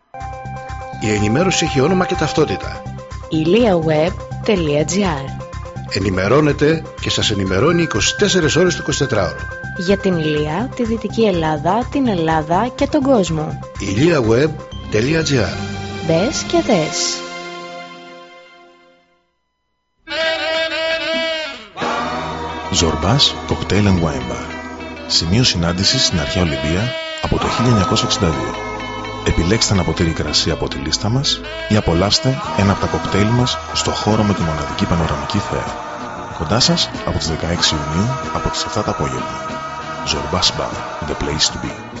Η ενημέρωση έχει όνομα και ταυτότητα. iliaweb.gr Ενημερώνετε και σας ενημερώνει 24 ώρες το 24ωρο. Για την Ηλία, τη Δυτική Ελλάδα, την Ελλάδα και τον κόσμο. iliaweb.gr Μπες και δες. Ζορμπάς Cocktail and Wine Bar. Σημείο συνάντησης στην αρχαία Ολυμπία από το 1962. Επιλέξτε ένα ποτήρι κρασί από τη λίστα μας ή απολαύστε ένα από τα κοκτέιλ μας στο χώρο με τη μοναδική πανοραμική θέα. Κοντά σας από τις 16 Ιουνίου από τις 7 το απόγευμα. Ζορμπάς Bar, the place to be.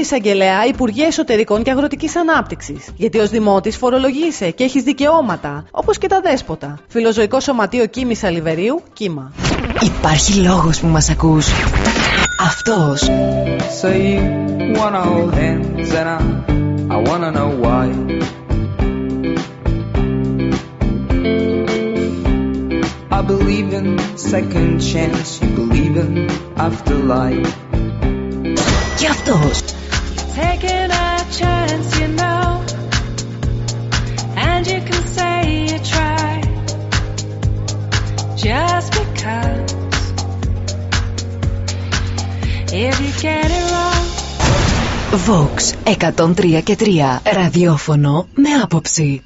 εισαγγελέα Υπουργεία Εσωτερικών και Αγροτικής Ανάπτυξης. Γιατί ως Δημότης φορολογείσαι και έχεις δικαιώματα, όπως και τα δέσποτα. Φιλοζωικό Σωματείο Κίμης Αλιβερίου, κύμα. Υπάρχει λόγος που μας ακούς. Αυτός. Say you wanna hold hands and I, I wanna know why. I believe in second chance, you believe in afterlife. Και αυτός. Taking a chance, you know, and you can say you tried just because. If you get it wrong, Vox 103 και 3. Ραδιόφωνο με άποψη.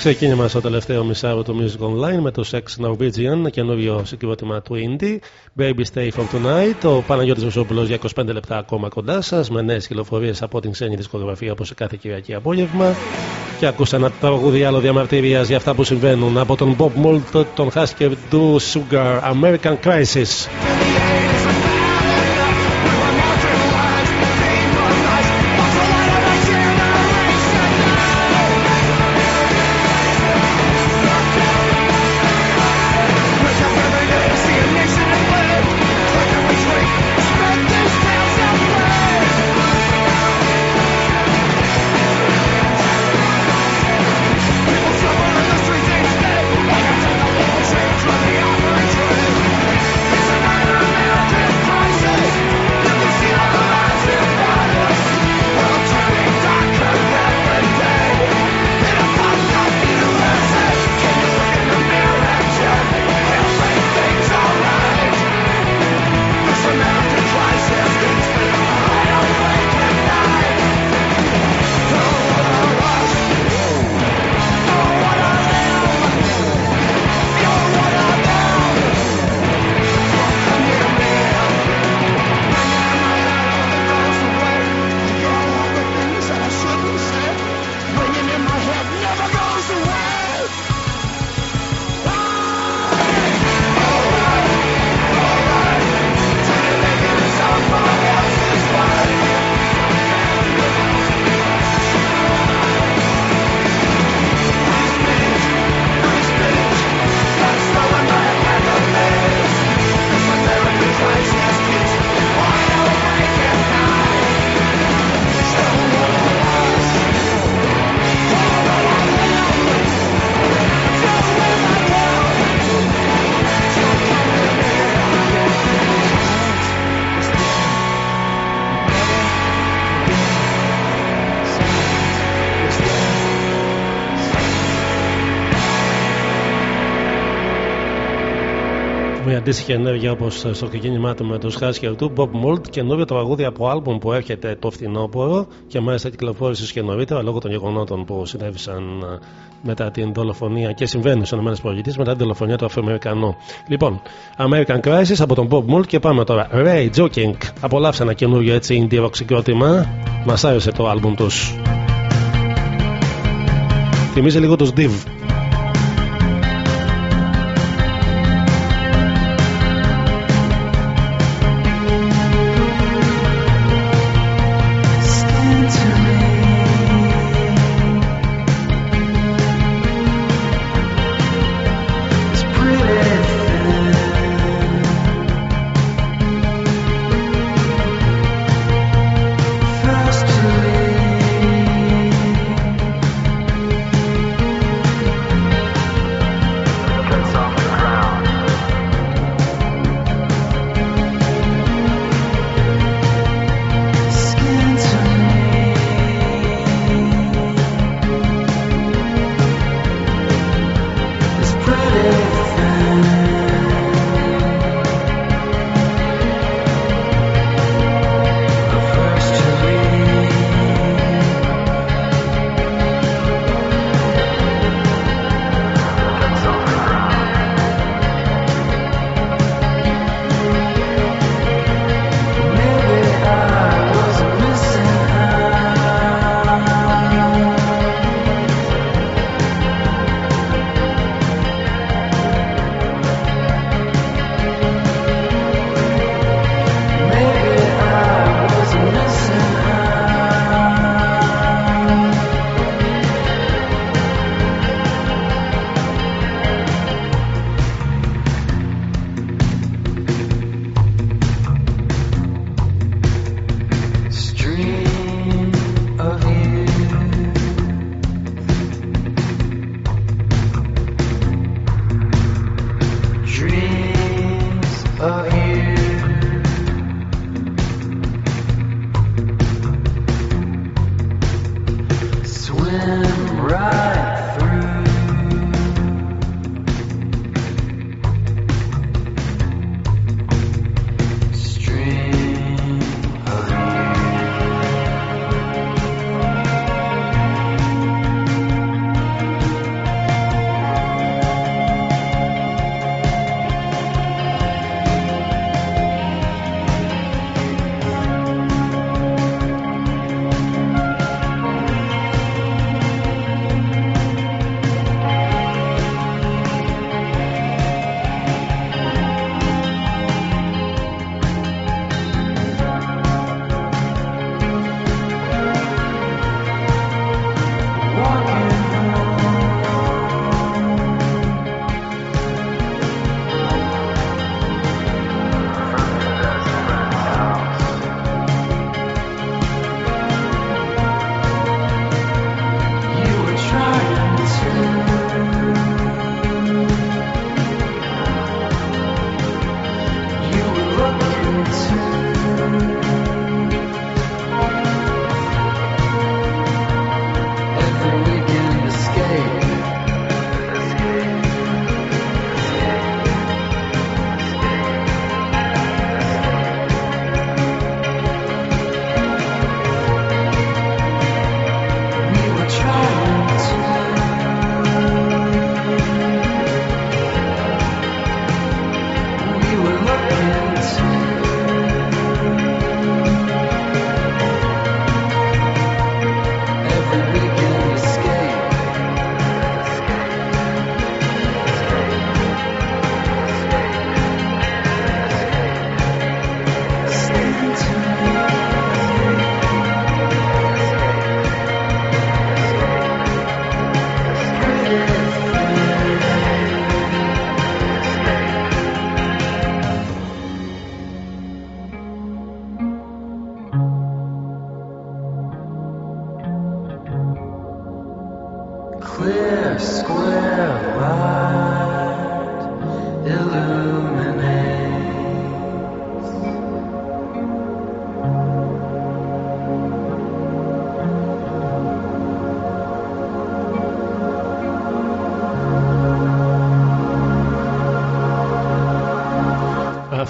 Ξεκίνημα στο τελευταίο μισάρο του Music Online με το Sex Norwegian, καινούριο συγκρότημα του Indie. Baby Stay for Tonight. Ο Παναγιώτης Βουσόπουλος για 25 λεπτά ακόμα κοντά σας με νέες κυκλοφορίε από την ξένη δισκογραφία όπως κάθε Κυριακή απόγευμα. Και ακούσα ένα τραγούδι άλλο διαμαρτυρίας για αυτά που συμβαίνουν από τον Bob Mould, τον Husker του Sugar American Crisis. Μια αντίστοιχη ενέργεια όπως στο ξεκίνημά του με τους Χάσκερ του Bob Mould καινούριο τραγούδι από άλμπουμ που έρχεται το φθινόπωρο και μάλιστα κυκλοφόρησε και νωρίτερα λόγω των γεγονότων που συνέβησαν ε, μετά την δολοφονία και συμβαίνουν στις ΗΠΑ μετά την δολοφονία του Αφροαμερικανού. Λοιπόν, American Crisis από τον Bob Mould και πάμε τώρα. Ray Joking. Απολαύσε ένα καινούριο έτσι indie rock συγκρότημα. Μας άρεσε το άλμπουμ τους. Θυμίζει λίγο τους Div.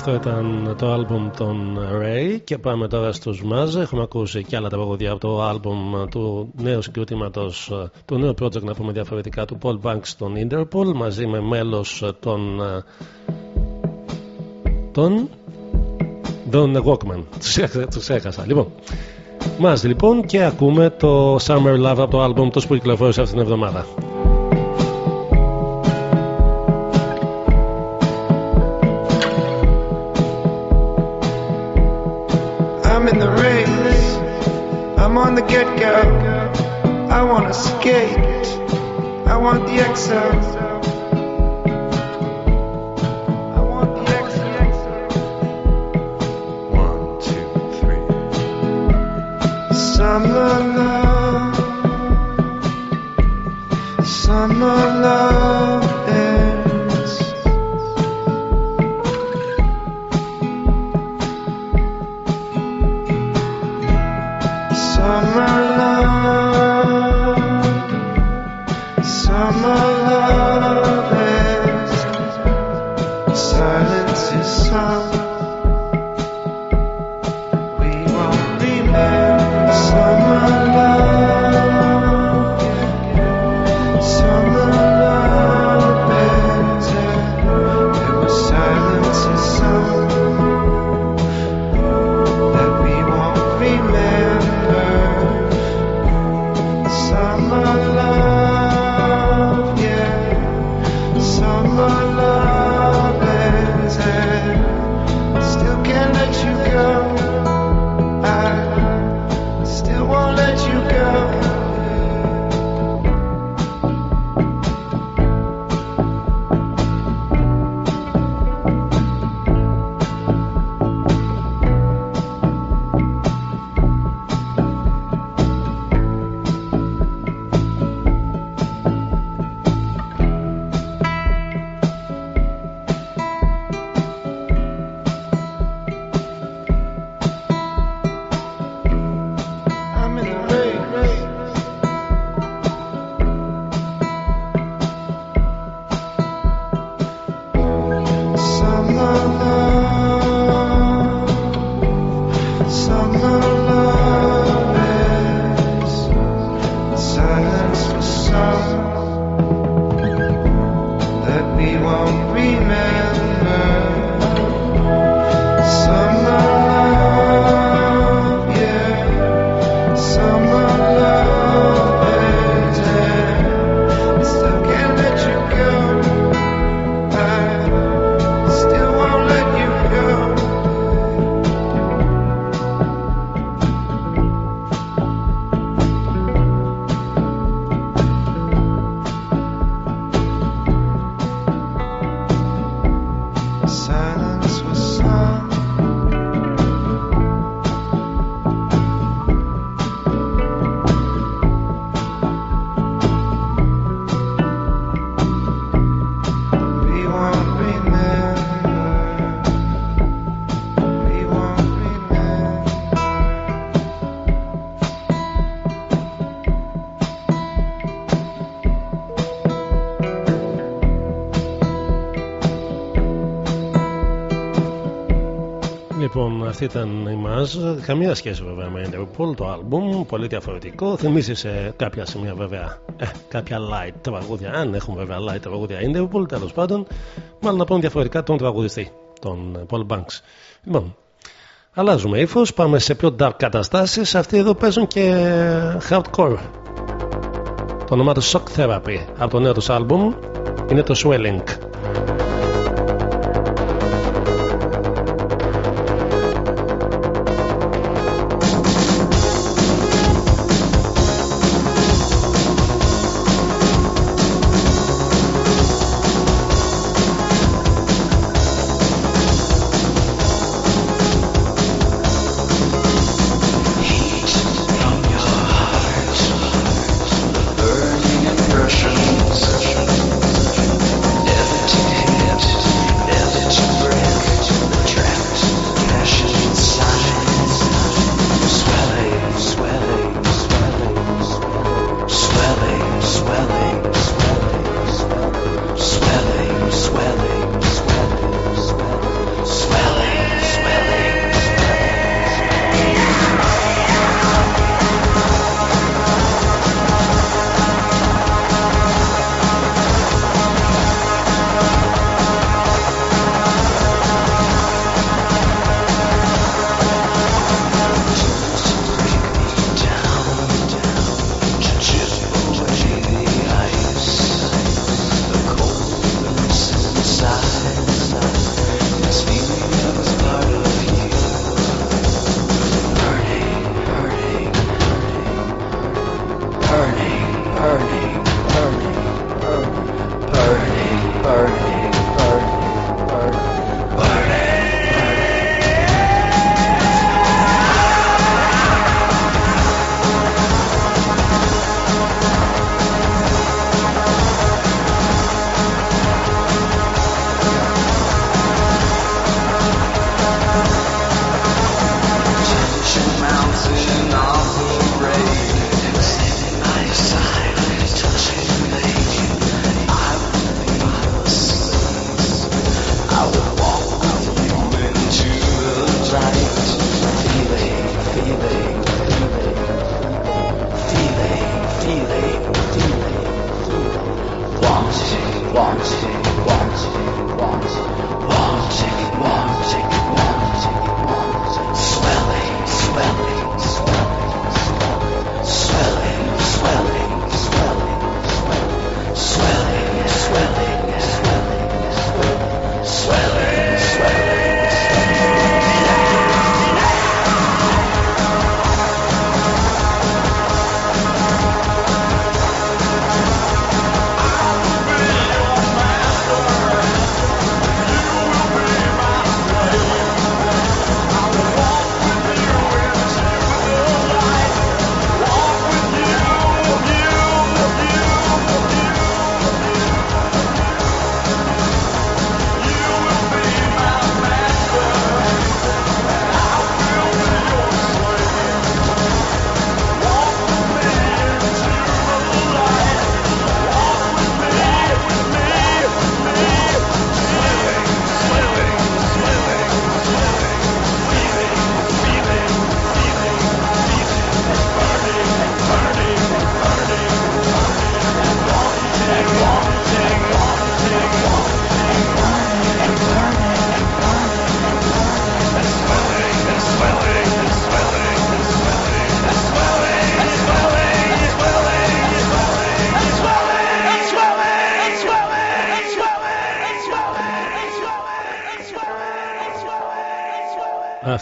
Αυτό ήταν το άλμπουμ των Ray και πάμε τώρα στους Maz. Έχουμε ακούσει και άλλα τα τραγουδιά από το άλμπουμ του νέου συγκροτήματος, του νέου project να πούμε διαφορετικά του Paul Banks στον Interpol μαζί με μέλος των τον Don Walkman. Τους έχασα, τους έχασα. Λοιπόν, Maz λοιπόν και ακούμε το Summer Love από το άλμπουμ τους που κυκλοφόρησε αυτήν την εβδομάδα. gate. I want the exit. Αυτή ήταν η Μάζ. Καμία σχέση βέβαια με Interpol το album. Πολύ διαφορετικό. Θυμίζει σε κάποια σημεία βέβαια ε, κάποια light τραγούδια. Αν έχουν βέβαια light τραγούδια Interpol, τέλος πάντων. Μάλλον να πούμε διαφορετικά τον τραγουδιστή, τον Paul Banks. Λοιπόν, αλλάζουμε ύφος. Πάμε σε πιο dark καταστάσεις. Αυτοί εδώ παίζουν και hardcore. Το όνομά τους Shock Therapy. Από το νέο τους album είναι το Swelling.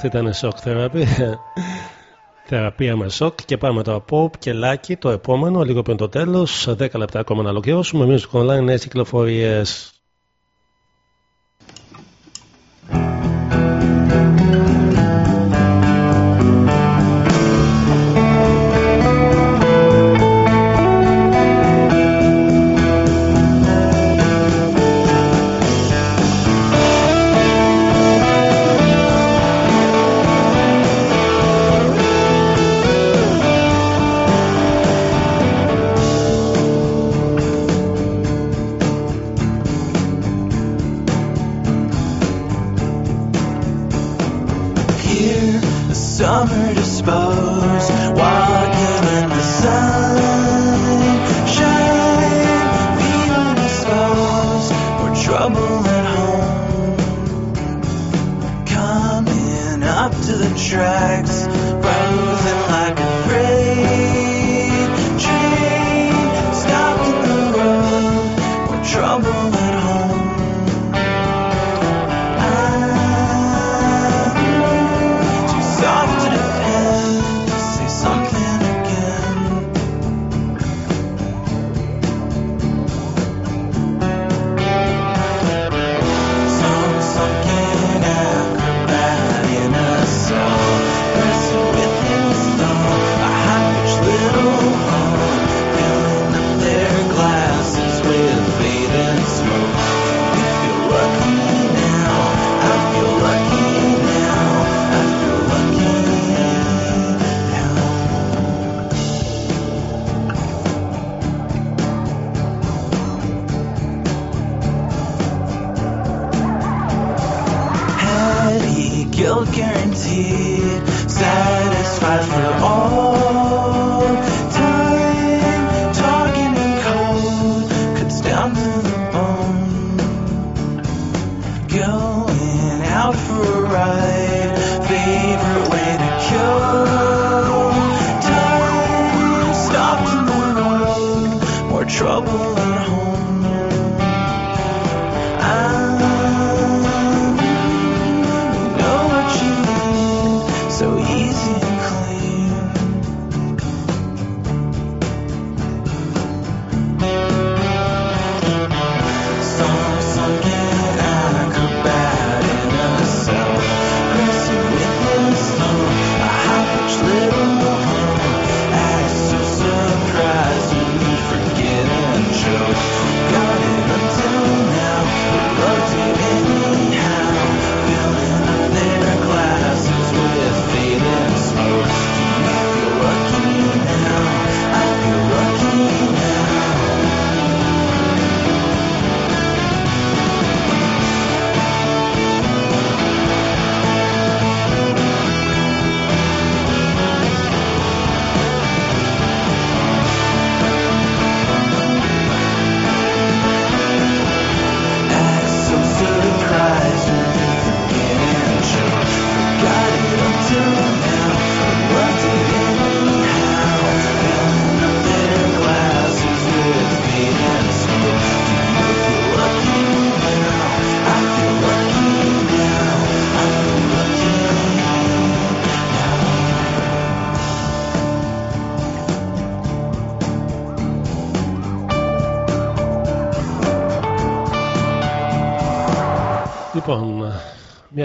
Αυτή ήταν σοκ θεραπεία. θεραπεία με σοκ και πάμε το από και λάκι το επόμενο λίγο πριν το τέλος 10 λεπτά ακόμα να ολοκληρώσουμε Music Online νέες κυκλοφορίες.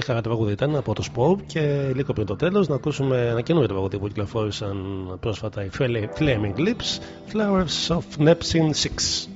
Χαρά το τραγούδι ήταν από το Spoke και λίγο πριν το τέλος να ακούσουμε ένα καινούργιο τραγούδι που κυκλοφόρησαν πρόσφατα οι Flaming Lips, Flowers of Nepsin 6.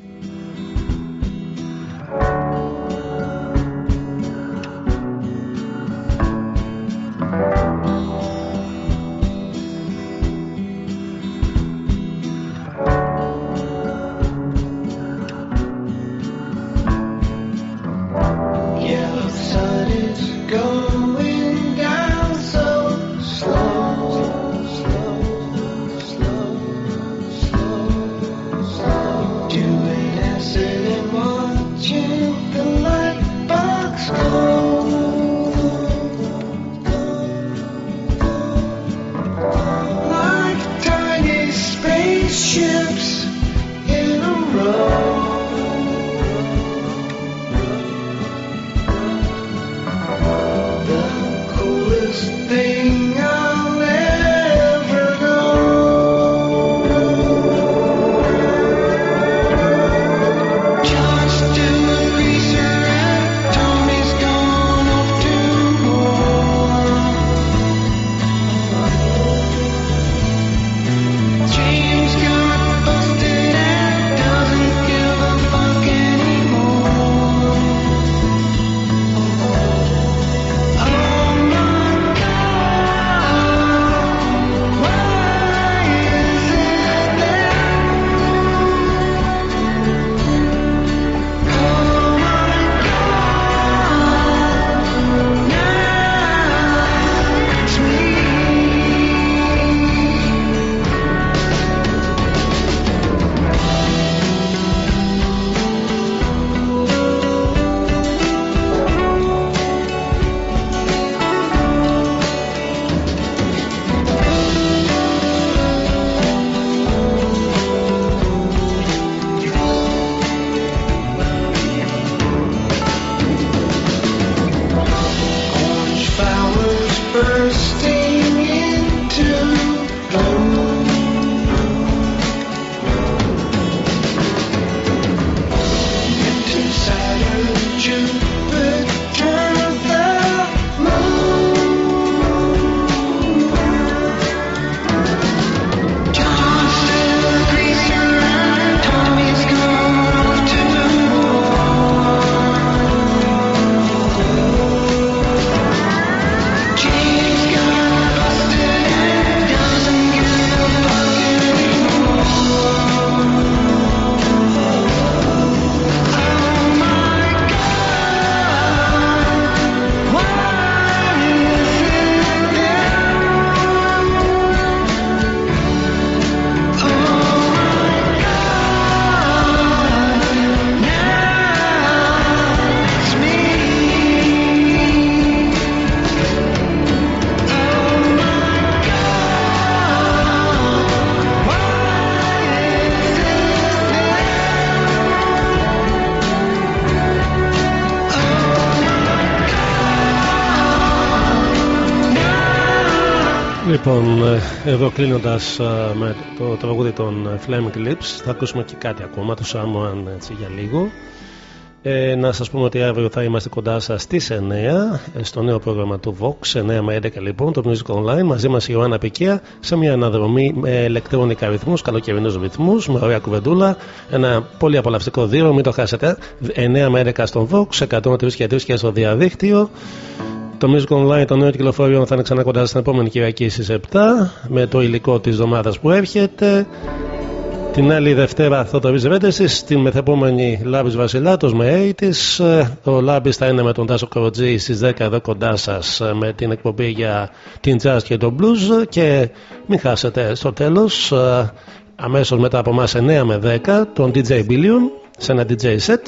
Λοιπόν, ε, εδώ κλείνοντας με το τραγούδι των ε, Flaming Lips, θα ακούσουμε και κάτι ακόμα, το Samoan έτσι για λίγο. Ε, να σας πούμε ότι αύριο θα είμαστε κοντά σας στις 9 ε, στο νέο πρόγραμμα του Vox 9 με 11 λοιπόν το Music Online. Μαζί μας η Ιωάννα Πικία σε μια αναδρομή με ηλεκτρονικά ρυθμούς, καλοκαιρινούς ρυθμούς με ωραία κουβεντούλα ένα πολύ απολαυστικό δύο, μην το χάσετε. 9 με 11 στον Vox 103 και 3 και στο διαδίκτυο το Music Online των νέων κυκλοφοριών θα είναι ξανά κοντά στην επόμενη Κυριακή στις 7 με το υλικό της εβδομάδας που έρχεται την άλλη Δευτέρα θα το Ρέντεση, στην μεθεπόμενη Λάμπης Βασιλάτος με 80's. Ο Λάμπης θα είναι με τον Τάσο Κοροτζή στις 10 εδώ κοντά σας με την εκπομπή για την jazz και το blues και μην χάσετε στο τέλος αμέσως μετά από εμάς 9 με 10 τον DJ Billion σε ένα DJ set.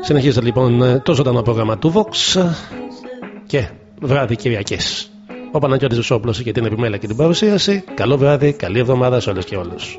Συνεχίζεται λοιπόν το ζωντανό πρόγραμμα του Vox και βράδυ Κυριακής. Ο Παναγιώτης Βουσόπουλος για την επιμέλεια και την παρουσίαση. Καλό βράδυ, καλή εβδομάδα σε όλες και όλους.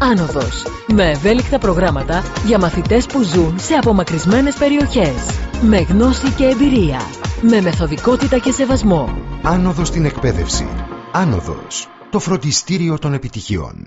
Άνοδος. Με ευέλικτα προγράμματα για μαθητές που ζουν σε απομακρυσμένες περιοχές. Με γνώση και εμπειρία. Με μεθοδικότητα και σεβασμό. Άνοδος στην εκπαίδευση. Άνοδος. Το φροντιστήριο των επιτυχιών.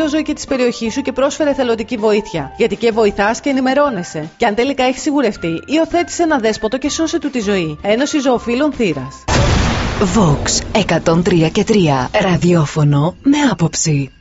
φιλοζωική και της περιοχής σου και πρόσφερε θελοντική βοήθεια. Γιατί και βοηθάς και ενημερώνεσαι. Και αν τελικά έχεις σιγουρευτεί, υιοθέτησε ένα δέσποτο και σώσε του τη ζωή. Ένωση Ζωοφύλων Θήρα. Vox 103 και 3 ραδιόφωνο με άποψη.